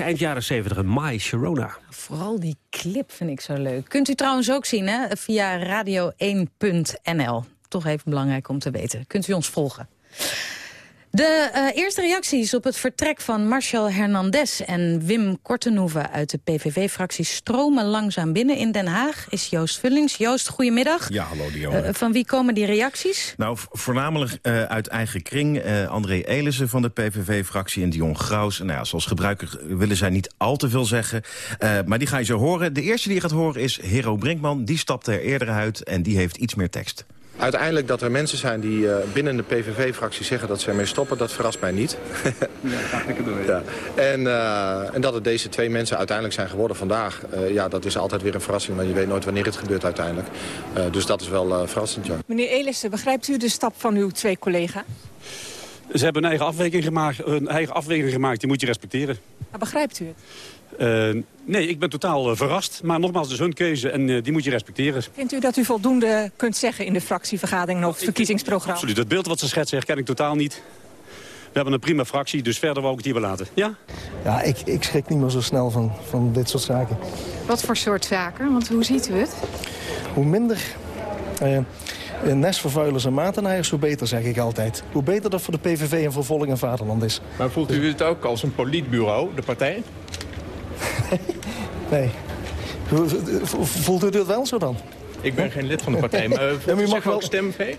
eind jaren 70, een My Sharona. Vooral die clip vind ik zo leuk. Kunt u trouwens ook zien hè? via radio1.nl. Toch even belangrijk om te weten. Kunt u ons volgen. De eh, eerste reacties op het vertrek van Marcel Hernandez en Wim Kortenhoeven uit de PVV-fractie stromen langzaam binnen. In Den Haag is Joost Vullings. Joost, goedemiddag. Ja, hallo Dionne. Eh, van wie komen die reacties? Nou, voornamelijk eh, uit eigen kring. André Elissen van de PVV-fractie en Dion Graus. Nou ja, zoals gebruiker willen zij niet al te veel zeggen. Maar die ga je zo horen. De eerste die je gaat horen is Hero Brinkman. Die stapte er eerder uit en die heeft iets meer tekst. Uiteindelijk dat er mensen zijn die eh, binnen de PVV-fractie zeggen dat ze ermee stoppen, dat verrast mij niet. ja. en, eh, en dat het deze twee mensen uiteindelijk zijn geworden vandaag, eh, ja, dat is altijd weer een verrassing, want je weet nooit wanneer het gebeurt uiteindelijk. Eh, dus dat is wel eh, verrassend, ja. Meneer Elissen, begrijpt u de stap van uw twee collega's? Ze hebben een eigen afweging gemaakt, een eigen afweging gemaakt die moet je respecteren. Maar begrijpt u het? Eh, nee, ik ben totaal eh, verrast. Maar nogmaals, het is hun keuze en eh, die moet je respecteren. Vindt u dat u voldoende kunt zeggen in de fractievergadering nog het verkiezingsprogramma? Absoluut. Het beeld wat ze schetsen herken ik totaal niet. We hebben een prima fractie, dus verder wou ik het hier wel laten. Ja? Ja, ik, ik schrik niet meer zo snel van, van dit soort zaken. Wat voor soort zaken? Want hoe ziet u het? Hoe minder eh, nestvervuilers en matenaaiers, hoe beter, zeg ik altijd. Hoe beter dat voor de PVV en voor Volk en Vaderland is. Maar voelt u het ook als een politbureau, de partij? Nee. Voelt u dit wel zo dan? Ik ben geen lid van de partij, maar Ja, maar u mag wel- stemvee?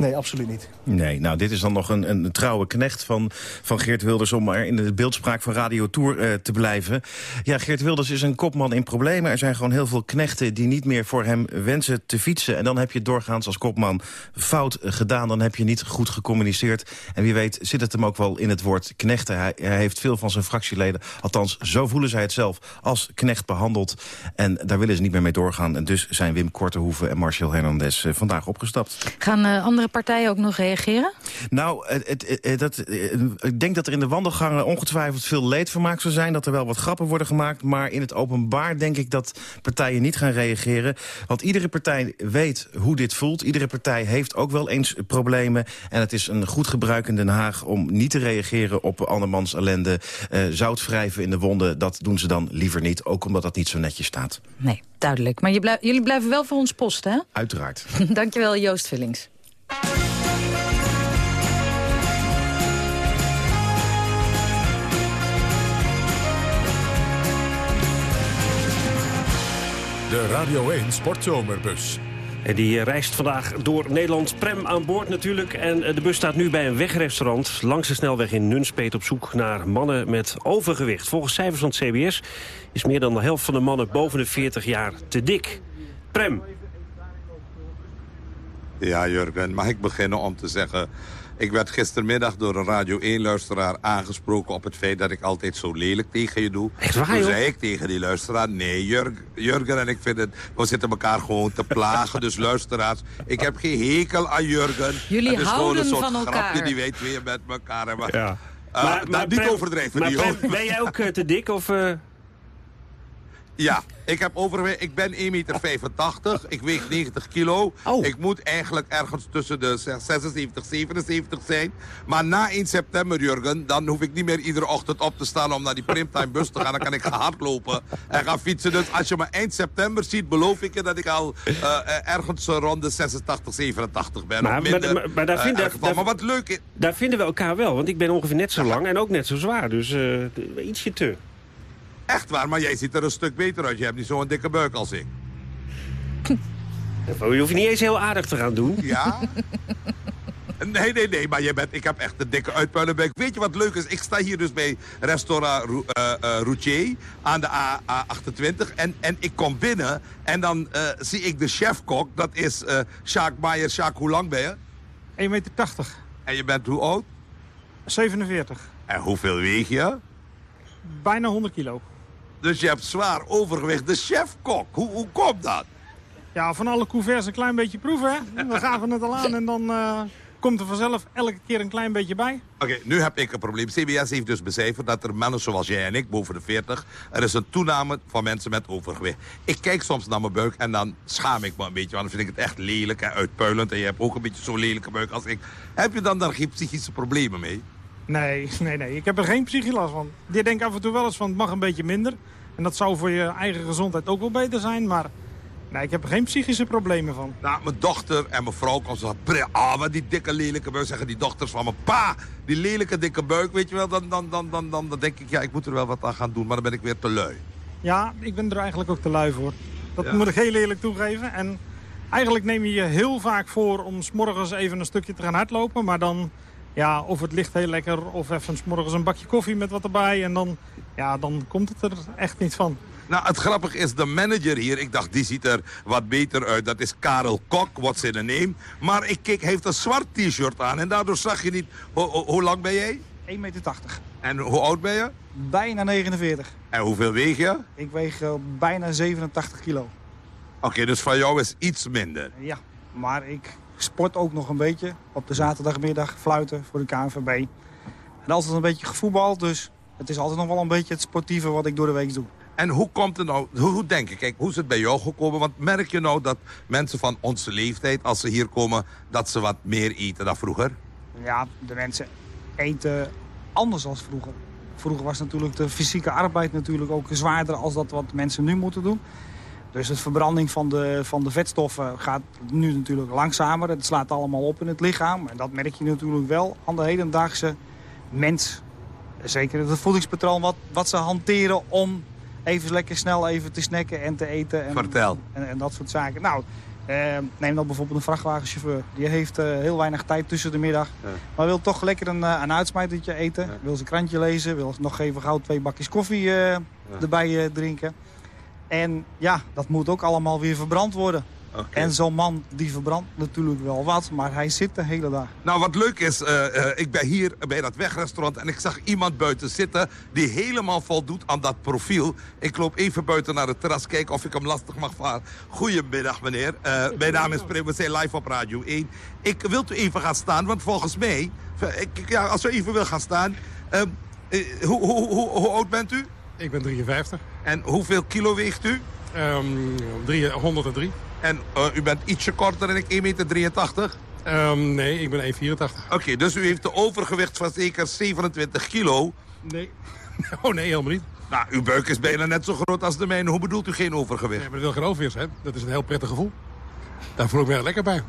Nee, absoluut niet. Nee, nou, dit is dan nog een, een trouwe knecht van, van Geert Wilders... om maar in de beeldspraak van Radio Tour eh, te blijven. Ja, Geert Wilders is een kopman in problemen. Er zijn gewoon heel veel knechten die niet meer voor hem wensen te fietsen. En dan heb je doorgaans als kopman fout gedaan. Dan heb je niet goed gecommuniceerd. En wie weet zit het hem ook wel in het woord knechten. Hij, hij heeft veel van zijn fractieleden, althans zo voelen zij het zelf... als knecht behandeld. En daar willen ze niet meer mee doorgaan. En dus zijn Wim Kortehoeven en Marcel Hernandez eh, vandaag opgestapt. Gaan eh, andere partijen ook nog reageren? Nou, het, het, het- dat, eh, ik denk dat er in de wandelgangen ongetwijfeld veel leedvermaak zou zijn. Dat er wel wat grappen worden gemaakt. Maar in het openbaar denk ik dat partijen niet gaan reageren. Want iedere partij weet hoe dit voelt. Iedere partij heeft ook wel eens problemen. En het is een goed gebruik in Den Haag om niet te reageren op andermans ellende. Eh, zout wrijven in de wonden, dat doen ze dan liever niet. Ook omdat dat niet zo netjes staat. Nee, duidelijk. Maar je jullie blijven wel voor ons posten, hè? Uiteraard. Dankjewel, Joost Vullings. De Radio 1 Sportzomerbus. En die eh, reist vandaag door Nederland. Prem aan boord natuurlijk. En eh, de bus staat nu bij een wegrestaurant langs de snelweg in Nunspeet op zoek naar mannen met overgewicht. Volgens cijfers van het CBS is meer dan de helft van de mannen boven de 40 jaar te dik. Prem, Ja, Jurgen, mag ik beginnen om te zeggen... Ik werd gistermiddag door een Radio 1-luisteraar aangesproken... op het feit dat ik altijd zo lelijk tegen je doe. Echt waar, Toen joh? zei ik tegen die luisteraar... Nee, Jurgen, Jurgen en ik vinden... We zitten elkaar gewoon te plagen. Dus luisteraars, ik heb geen hekel aan Jurgen. Jullie Het is gewoon houden een soort van elkaar. grapje die wij twee met elkaar hebben. Ja. Eh, nou, niet Prem- overdrijven, maar ben jij ook eh, te dik? Of, eh, Ja, ik heb overgewicht. Ik ben 1,85 meter. Ik weeg 90 kilo. Oh. Ik moet eigenlijk ergens tussen de 76, 77 zijn. Maar na 1 september, Jurgen, dan hoef ik niet meer iedere ochtend op te staan om naar die primtime bus te gaan. Dan kan ik gaan hardlopen en gaan fietsen. Dus als je me eind september ziet, beloof ik je dat ik al eh, ergens rond de 86, 87 ben. Maar- minder, maar- maar daar eh, vind- daar- Maar wat leuk is... daar vinden we elkaar wel. Want ik ben ongeveer net zo lang en ook net zo zwaar. Dus eh, ietsje te. Echt waar, maar jij ziet er een stuk beter uit. Je hebt niet zo'n dikke buik als ik. Je hoeft je niet eens heel aardig te gaan doen. Ja? Nee, nee, nee, maar je bent, ik heb echt een dikke uitpuilenbuik. Weet je wat leuk is? Ik sta hier dus bij restaurant Rou- eh, eh, Routier aan de A, A28. En, en ik kom binnen en dan eh, zie ik de chefkok. Dat is eh Sjaak Maier. Sjaak, hoe lang ben je? 1,80 meter. En je bent hoe oud? 47. En hoeveel weeg je? Bijna 100 kilo. Dus je hebt zwaar overgewicht. De chefkok, hoe, hoe komt dat? Ja, van alle couverts een klein beetje proeven, hè. We gaven het al aan en dan eh, komt er vanzelf elke keer een klein beetje bij. Oké, nu heb ik een probleem. CBS heeft dus becijferd dat er mannen zoals jij en ik, boven de 40... er is een toename van mensen met overgewicht. Ik kijk soms naar mijn buik en dan schaam ik me een beetje... want dan vind ik het echt lelijk en uitpuilend... en je hebt ook een beetje zo'n lelijke buik als ik. Heb je dan daar geen psychische problemen mee? Nee, nee, nee. Ik heb er geen psychische last van. Je denkt af en toe wel eens van het mag een beetje minder. En dat zou voor je eigen gezondheid ook wel beter zijn. Maar Nee, ik heb er geen psychische problemen van. Nou, mijn dochter en mijn vrouw komt zo... "Bre- Ah, wat die dikke lelijke buik, zeggen die dochters van mijn pa. Die lelijke dikke buik, weet je wel. Dan, dan, dan, dan, dan, dan denk ik, ja, ik moet er wel wat aan gaan doen. Maar dan ben ik weer te lui. Ja, ik ben er eigenlijk ook te lui voor. Dat Ja. moet ik heel eerlijk toegeven. En eigenlijk neem je je heel vaak voor om s'morgens even een stukje te gaan hardlopen. Maar dan, ja, of het ligt heel lekker of even s'morgens een bakje koffie met wat erbij. En dan, ja, dan komt het er echt niet van. Nou, het grappige is, de manager hier, ik dacht, die ziet er wat beter uit. Dat is Karel Kok, what's in a name. Maar ik keek, hij heeft een zwart t-shirt aan en daardoor zag je niet... Ho- ho- hoe lang ben jij? 1,80 meter. En hoe oud ben je? Bijna 49. En hoeveel weeg je? Oké, Ik weeg eh, bijna 87 kilo. dus van jou is iets minder. Ja, maar ik sport ook nog een beetje. Op de zaterdagmiddag fluiten voor de KNVB. En altijd een beetje gevoetbald, dus het is altijd nog wel een beetje het sportieve wat ik door de week doe. En hoe komt het nou, hoe, hoe denk je, kijk, hoe is het bij jou gekomen? Want merk je nou dat mensen van onze leeftijd, als ze hier komen, dat ze wat meer eten dan vroeger? Ja, de mensen eten anders dan vroeger. Vroeger was natuurlijk de fysieke arbeid natuurlijk ook zwaarder als dat wat mensen nu moeten doen. Dus de verbranding van de, van de vetstoffen gaat nu natuurlijk langzamer. Het slaat allemaal op in het lichaam. En dat merk je natuurlijk wel aan de hedendaagse mens. Zeker het voedingspatroon wat, wat ze hanteren om even lekker snel even te snacken en te eten. En, Vertel. En, en dat soort zaken. Nou, eh, neem dan bijvoorbeeld een vrachtwagenchauffeur. Die heeft eh, heel weinig tijd tussen de middag. Maar wil toch lekker een, eh, een uitsmijtertje eten. Wil zijn krantje lezen. Wil nog even gauw twee bakjes koffie eh, erbij drinken. En ja, dat moet ook allemaal weer verbrand worden. En zo'n man die verbrandt natuurlijk wel wat, maar hij zit de hele dag. Nou, wat leuk is, eh, eh, ik ben hier bij dat wegrestaurant en ik zag iemand buiten zitten die helemaal voldoet aan dat profiel. Ik loop even buiten naar het terras, kijken of ik hem lastig mag varen. Goedemiddag, meneer. Eh, mijn naam is Prim, we zijn live op Radio 1. Ik wil u even gaan staan, want volgens mij, ik, ja, als u even wil gaan staan, ehm, eh, hoe, hoe, hoe, hoe oud bent u? Ik ben 53. En hoeveel kilo weegt u? Ehm, drie- 103. En eh, u bent ietsje korter dan ik, 1,83 meter? Ehm, nee, ik ben 1,84. Oké, dus u heeft de overgewicht van zeker 27 kilo. Nee. Oh nee, helemaal niet. Nou, uw buik is bijna net zo groot als de mijne. Hoe bedoelt u geen overgewicht? Nee, maar dat wil geen overweers, hè? Dat is een heel prettig gevoel. Daar voel ik me lekker bij.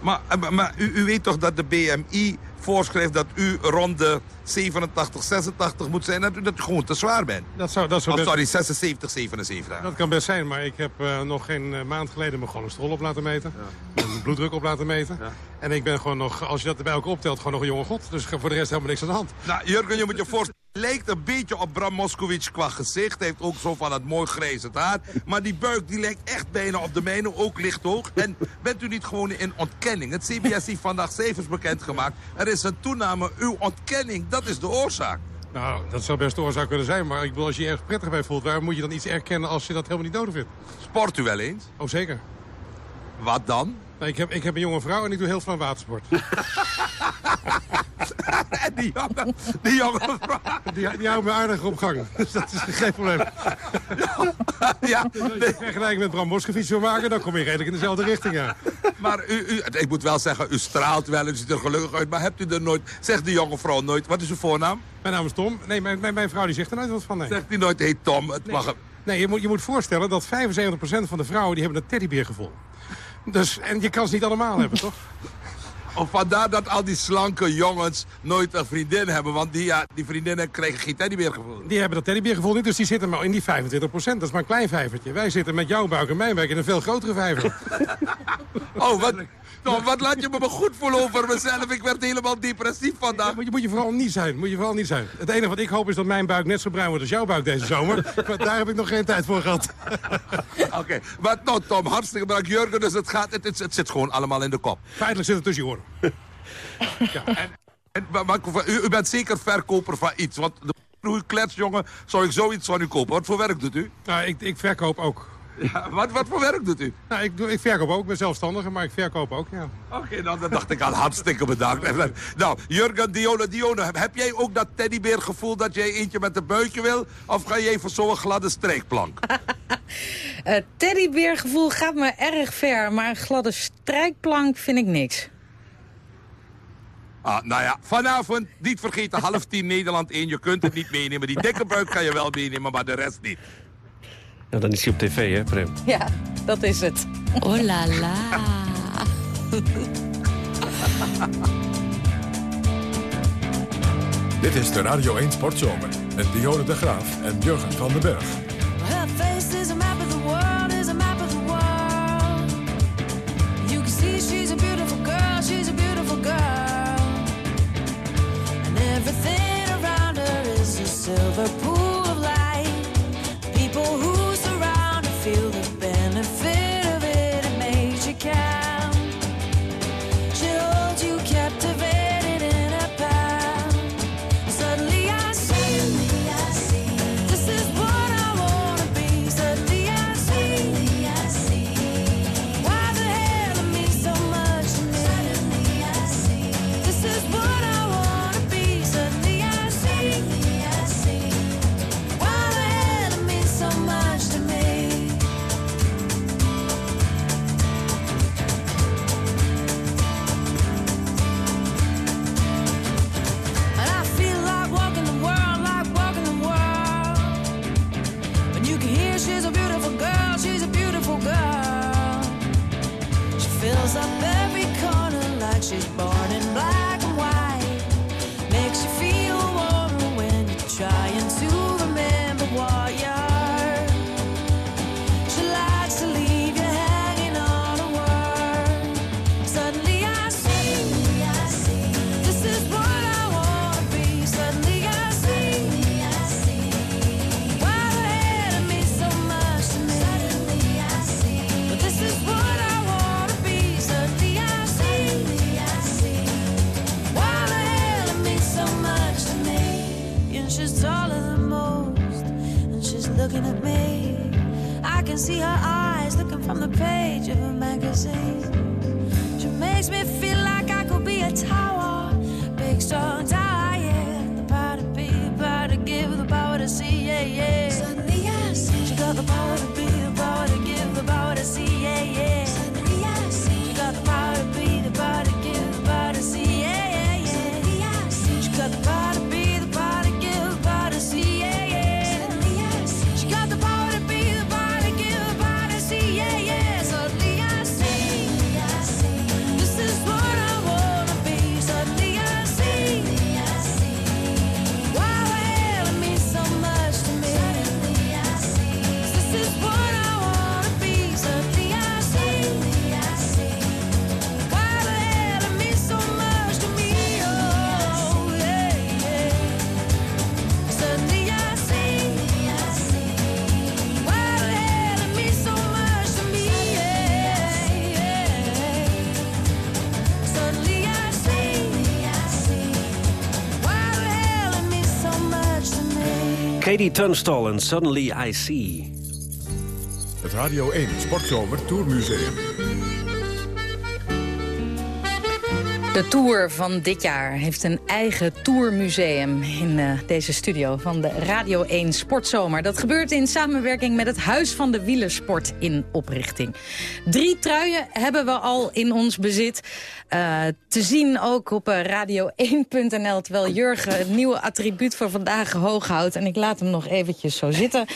Maar, eh, maar, maar u, u weet toch dat de BMI voorschrijft dat u rond de 87, 86 moet zijn... dat dat u gewoon te zwaar bent? Dat zou, dat zou Oh, best- sorry, 76, 77. Dat kan best zijn, maar ik heb eh, nog geen eh, maand geleden mijn cholesterol op laten meten. Mijn bloeddruk op laten meten. En ik ben gewoon nog, als je dat bij elkaar optelt, gewoon nog een jonge god. Dus voor de rest helemaal niks aan de hand. Nou, Jurgen, je moet je voorstellen... Lijkt een beetje op Bram Moskowitz qua gezicht. Heeft ook zo van het mooi grijze haar. Maar die buik die lijkt echt bijna op de mijne, ook licht hoog. En bent u niet gewoon in ontkenning? Het CBS heeft vandaag cijfers bekendgemaakt. Er is een toename. Uw ontkenning, dat is de oorzaak. Nou, dat zou best de oorzaak kunnen zijn. Maar ik bedoel, als je je erg prettig bij voelt, waarom moet je dan iets erkennen als je dat helemaal niet nodig vindt? Sport u wel eens? Oh, zeker. Wat dan? Nee, ik, heb, ik heb een jonge vrouw en ik doe heel veel aan watersport. En die jonge, die jonge vrouw... Die, die houdt me aardig op gang. Dus dat is geen probleem. Ja, Dus als je vergelijking met Bram Moskowitz wil maken, dan kom je redelijk in dezelfde richting aan. Maar u, u, ik moet wel zeggen, u straalt wel, u ziet er gelukkig uit. Maar hebt u er nooit, zegt de jonge vrouw nooit, wat is uw voornaam? Mijn naam is Tom. Nee, mijn, mijn, mijn vrouw die zegt er nooit wat van. Nee. Zegt u nooit, hey Tom, het mag hem. Nee, je moet, je moet voorstellen dat 75% van de vrouwen die hebben een teddybeergevoel. Dus, en je kan ze niet allemaal hebben, toch? Of vandaar dat al die slanke jongens nooit een vriendin hebben. Want die, ja, die vriendinnen krijgen geen teddybeergevoel. Die hebben dat teddybeergevoel niet, dus die zitten maar in die 25%. Dat is maar een klein vijvertje. Wij zitten met jouw buik en mijn buik in een veel grotere vijver. Oh, wat, Tom, wat laat je me me goed voelen over mezelf. Ik werd helemaal depressief vandaag. Moet je, moet je vooral niet zijn. Moet je vooral niet zijn. Het enige wat ik hoop is dat mijn buik net zo bruin wordt als jouw buik deze zomer. Maar daar heb ik nog geen tijd voor gehad. Oké, maar nou Tom, hartstikke bedankt Jurgen. Dus het, gaat, het, het, het zit gewoon allemaal in de kop. Feitelijk zit het tussen je oren. En, maar, maar u, u bent zeker verkoper van iets. Want de hoe u klets, jongen, zou ik zoiets van u kopen. Wat voor werk doet u? Nou, ik, ik verkoop ook. Ja, wat, wat voor werk doet u? Nou, ik, doe, ik verkoop ook. Ik ben zelfstandige, maar ik verkoop ook, ja. Oké, nou, dan dacht ik al hartstikke bedankt. Nou, Jurgen, Dione, Dione, heb, jij ook dat teddybeergevoel dat jij eentje met een buikje wil? Of ga jij voor zo'n gladde streekplank? Het teddybeergevoel gaat me erg ver, maar een gladde strijkplank vind ik niks. Ah, nou ja, vanavond, niet vergeten, half tien Nederland 1. Je kunt het niet meenemen. Die dikke buik kan je wel meenemen, maar de rest niet. Ja, dan is hij op tv, hè, Prem? Ja, dat is het. Oh la la. Dit is de Radio 1 Sportzomer met Dionne de Graaf en Jurgen van den Berg. Her face is a map of the world, is a map of the world. You can see she's a beautiful girl, she's a beautiful girl. And everything around her is a silver pool looking at me. I can see her eyes looking from the page of a magazine. She makes me feel like I could be a tower, big strong tower, yeah. The power to be, the power to give, the power to see, yeah, yeah. Katie Tunstall en Suddenly I See. Het Radio 1 Sportzomer Tourmuseum. De Tour van dit jaar heeft een eigen tourmuseum in eh, deze studio van de Radio 1 Sportzomer. Dat gebeurt in samenwerking met het Huis van de Wielersport in oprichting. Drie truien hebben we al in ons bezit. Eh, te zien ook op eh, radio1.nl, terwijl Jurgen het nieuwe attribuut voor vandaag hoog houdt. En ik laat hem nog eventjes zo zitten.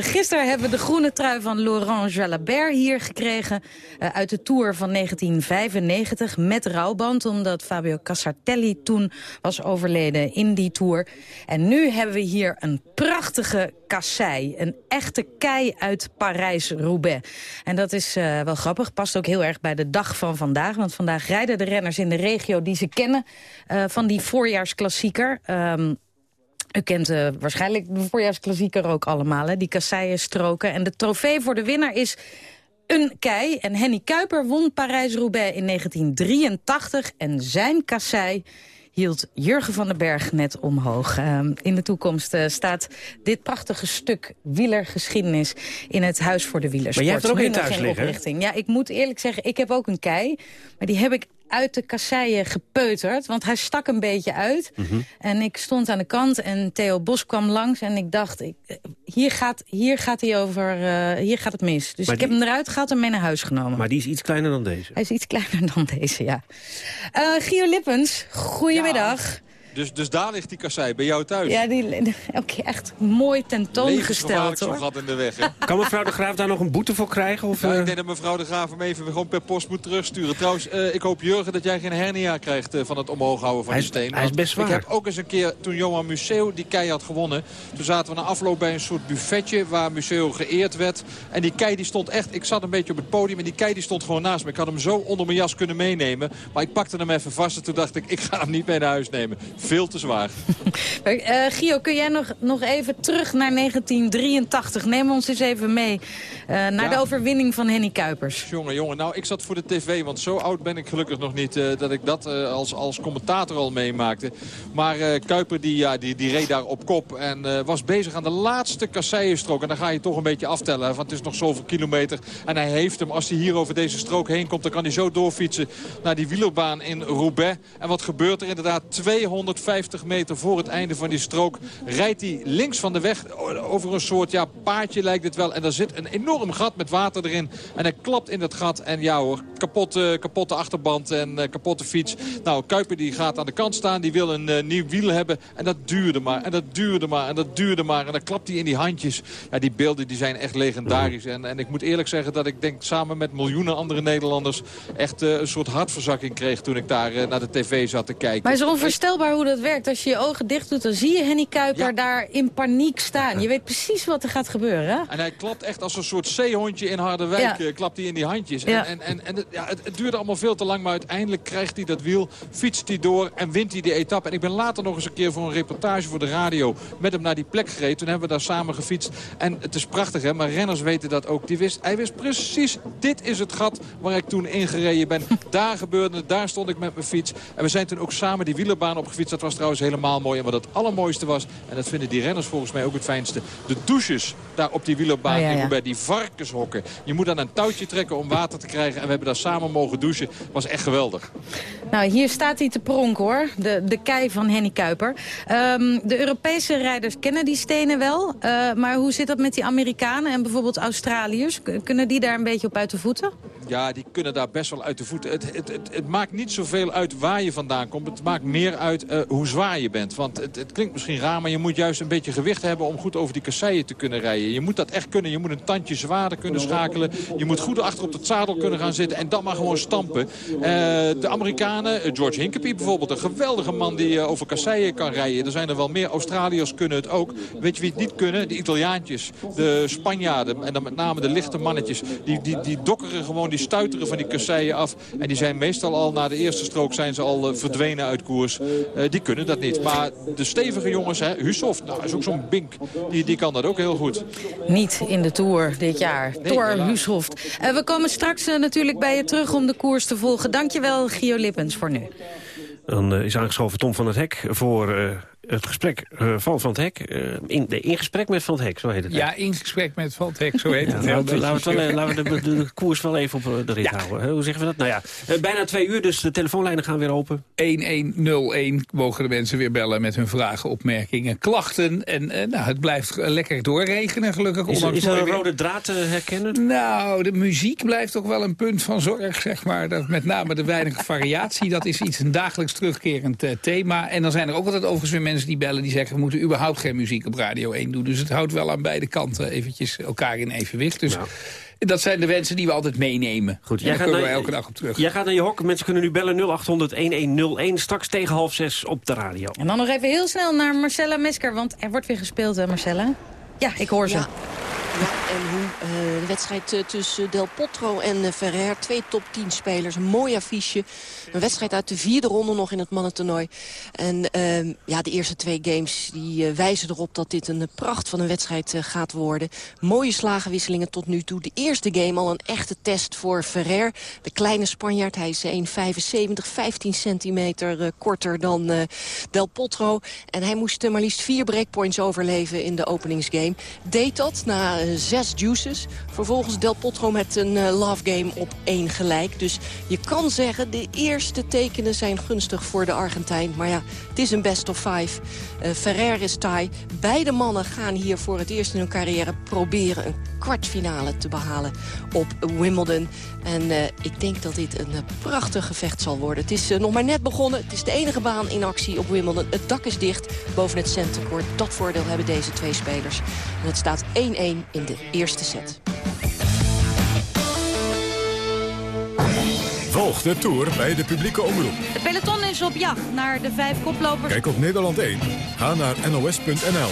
Gisteren hebben we de groene trui van Laurent Jalabert hier gekregen... uit de Tour van 1995 met rouwband... omdat Fabio Casartelli toen was overleden in die Tour. En nu hebben we hier een prachtige kassei. Een echte kei uit Parijs-Roubaix. En dat is eh, wel grappig, past ook heel erg bij de dag van vandaag. Want vandaag rijden de renners in de regio die ze kennen... eh, van die voorjaarsklassieker... Ehm, u kent eh, waarschijnlijk de voorjaarsklassieker ook allemaal, hè? die kasseienstroken. En de trofee voor de winnaar is een kei. En Henny Kuiper won Parijs-Roubaix in 1983. En zijn kassei hield Jurgen van den Berg net omhoog. Ehm, in de toekomst eh, staat dit prachtige stuk wielergeschiedenis... in het Huis voor de Wielersport. Maar jij hebt er ook nog thuis liggen, oprichting. Ja, ik moet eerlijk zeggen, ik heb ook een kei. Maar die heb ik uit de kasseien gepeuterd, want hij stak een beetje uit. Mhm. En ik stond aan de kant en Theo Bos kwam langs en ik dacht, ik, hier, gaat, hier gaat hij over, eh, hier gaat het mis. Dus Maar ik heb hem eruit gehaald en mee naar huis genomen. Maar die is iets kleiner dan deze. Hij is iets kleiner dan deze, ja. Eh Gio Lippens, goedemiddag. Dus, dus daar ligt die kassei, bij jou thuis. Ja, die ook echt mooi tentoongesteld hoor. gat in de weg, hè? Kan mevrouw de Graaf daar nog een boete voor krijgen? Of, Ja, eh? ik denk dat mevrouw de Graaf hem even gewoon per post moet terugsturen. Trouwens, eh, ik hoop Jurgen dat jij geen hernia krijgt eh, van het omhoog houden van Hij die is- steen. hij is best zwaar. Ik heb ook eens een keer, toen Johan Museo die kei had gewonnen... toen zaten we na afloop bij een soort buffetje waar Museo geëerd werd. En die kei die stond echt, ik zat een beetje op het podium... en die kei die stond gewoon naast me. Ik had hem zo onder mijn jas kunnen meenemen. Maar ik pakte hem even vast en toen dacht ik, ik ga hem niet mee naar huis nemen. Veel te zwaar. Eh, Gio, kun jij nog, nog even terug naar 1983? Neem ons eens even mee eh, naar Ja. de overwinning van Henny Kuipers. Jongen, jongen, nou ik zat voor de tv, want zo oud ben ik gelukkig nog niet eh, dat ik dat als, als commentator al meemaakte. Maar Kuiper die, ja, die, die reed daar op kop en was bezig aan de laatste kasseienstrook. En dan ga je toch een beetje aftellen, hè, want het is nog zoveel kilometer. En hij heeft hem, als hij hier over deze strook heen komt, dan kan hij zo doorfietsen naar die wielerbaan in Roubaix. En wat gebeurt er inderdaad? 250 meter voor het einde van die strook rijdt hij links van de weg over een soort ja, paadje lijkt het wel. En daar zit een enorm gat met water erin. En hij klapt in dat gat. En ja hoor, kapotte, kapotte achterband en eh, kapotte fiets. Nou, Kuiper die gaat aan de kant staan. Die wil een eh, nieuw wiel hebben. En dat duurde maar. En dat duurde maar. En dat duurde maar. En dan klapt hij in die handjes. Ja, die beelden die zijn echt legendarisch. En, en ik moet eerlijk zeggen dat ik denk samen met miljoenen andere Nederlanders... echt eh, een soort hartverzakking kreeg toen ik daar eh, naar de tv zat te kijken. Maar het is onvoorstelbaar hoe dat werkt. Als je je ogen dicht doet, dan zie je Henny Kuiper daar in paniek staan. Je weet precies wat er gaat gebeuren. hè? En hij klapt echt als een soort zeehondje in Harderwijk. Ja. eh, klapt hij in die handjes. Ja. En, en, en, en ja, het, het duurde allemaal veel te lang. Maar uiteindelijk krijgt hij dat wiel. Fietst hij door en wint hij die etappe. En ik ben later nog eens een keer voor een reportage voor de radio... met hem naar die plek gereden. Toen hebben we daar samen gefietst. En het is prachtig, hè. Maar renners weten dat ook. Die wist, hij wist precies, dit is het gat waar ik toen ingereden ben. Daar gebeurde het, daar stond ik met mijn fiets. En we zijn toen ook samen die wielerbaan opgefietst. Dat was trouwens helemaal mooi. En wat het allermooiste was, en dat vinden die renners volgens mij ook het fijnste... de douches daar op die wielerbaan Oh, ja, in ja. Roubaix, die varkenshokken. Je moet aan een touwtje trekken om water te krijgen. En we hebben daar samen mogen douchen. was echt geweldig. Nou, hier staat hij te pronken hoor. De, de kei van Henny Kuiper. Ehm, de Europese rijders kennen die stenen wel. eh, maar hoe zit dat met die Amerikanen en bijvoorbeeld Australiërs? Kunnen die daar een beetje op uit de voeten? Ja, die kunnen daar best wel uit de voeten. Het, het, het, het maakt niet zoveel uit waar je vandaan komt. Het maakt meer uit eh, hoe zwaar je bent. Want het, het klinkt misschien raar, maar je moet juist een beetje gewicht hebben... om goed over die kasseien te kunnen rijden. Je moet dat echt kunnen. Je moet een tandje zwaarder kunnen schakelen. Je moet goed achter op het zadel kunnen gaan zitten. En dan maar gewoon stampen. Eh, de Amerikanen, eh, George Hincapie bijvoorbeeld... een geweldige man die eh, over kasseien kan rijden. Er zijn er wel meer. Australiërs kunnen het ook. Weet je wie het niet kunnen? De Italiaantjes, de Spanjaarden... en dan met name de lichte mannetjes. Die, die, die dokkeren gewoon, die stuiteren van die kasseien af. En die zijn meestal al na de eerste strook zijn ze al verdwenen uit koers. Die kunnen dat niet. Maar de stevige jongens, hè, nou, is ook zo'n bink. Die, die kan dat ook heel goed. Niet in de Tour dit jaar. Nee, Thor. Eh, we komen straks natuurlijk bij terug om de koers te volgen. Dankjewel, Gio Lippens, voor nu. Dan eh, is aangeschoven Tom van het Hek voor eh, het gesprek eh, van Van het Hek. eh, in, de, in gesprek met Van het Hek, zo heet het. Ja, in gesprek met Van het Hek, zo heet Ja, het. laten, we, laten we, eh, laten we de, de, de koers wel even op de rit houden. Hoe zeggen we dat? Nou ja, bijna twee uur, dus de telefoonlijnen gaan weer open. 1101 mogen de mensen weer bellen met hun vragen, opmerkingen, klachten. En nou, het blijft lekker doorregenen, gelukkig. Is ondanks is er een weer. rode draad te herkennen? Nou, de muziek blijft toch wel een punt van zorg, zeg maar. Dat met name de weinige variatie, dat is iets een dagelijks terugkerend thema. En dan zijn er ook altijd overigens weer mensen die bellen die zeggen... we moeten überhaupt geen muziek op Radio 1 doen. Dus het houdt wel aan beide kanten eventjes elkaar in evenwicht. Dus dat zijn de wensen die we altijd meenemen. Goed, gaat kunnen naar- we elke dag op terug. Jij gaat naar je hok. Mensen kunnen nu bellen 0800-1101. Straks tegen half zes op de radio. En dan nog even heel snel naar Marcella Mesker, want er wordt weer gespeeld, hè Marcella? Ja, ik hoor ze. Ja. En hoe eh, de wedstrijd eh, tussen Del Potro en eh, Ferrer. Twee top 10 spelers. Een mooi affiche. Een wedstrijd uit de vierde ronde nog in het mannentoernooi. En ehm, ja, de eerste twee games die wijzen erop dat dit een pracht van een wedstrijd gaat worden. Mooie slagenwisselingen tot nu toe. De eerste game al een echte test voor Ferrer. De kleine Spanjaard, hij is 1,75, 15 centimeter korter dan Del Potro. En hij moest maar liefst vier breakpoints overleven in de openingsgame. Deed dat na eh, zes juices. Vervolgens Del Potro met een eh, love game op één gelijk. Dus je kan zeggen, de eerste tekenen zijn gunstig voor de Argentijn. Maar ja, het is een best of five. Uh, Ferrer is taai. Beide mannen gaan hier voor het eerst in hun carrière proberen een kwartfinale te behalen op Wimbledon. En ik denk dat dit een prachtig gevecht zal worden. Het is nog maar net begonnen. Het is de enige baan in actie op Wimbledon. Het dak is dicht boven het centercourt. Dat voordeel hebben deze twee spelers. En het staat 1-1 in de eerste set. Volg de Tour bij de publieke omroep. De peloton is op jacht naar de vijf koplopers. Kijk op Nederland 1. Ga naar nos.nl.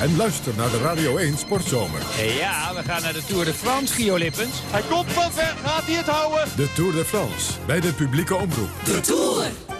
En luister naar de Radio 1 Sportzomer. Ja, we gaan naar de Tour de France, Gio Lippens. Hij komt van ver, gaat hij het houden? De Tour de France, bij de publieke omroep. De Tour!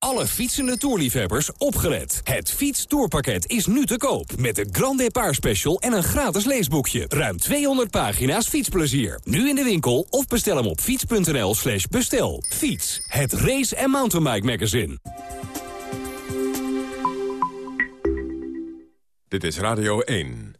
Alle fietsende toerliefhebbers opgelet. Het fietstoerpakket is nu te koop. Met de Grand Depart Special en een gratis leesboekje. Ruim 200 pagina's fietsplezier. Nu in de winkel of bestel hem op fiets.nl slash bestel. Fiets, het race- en mountainbike magazine. Dit is Radio 1.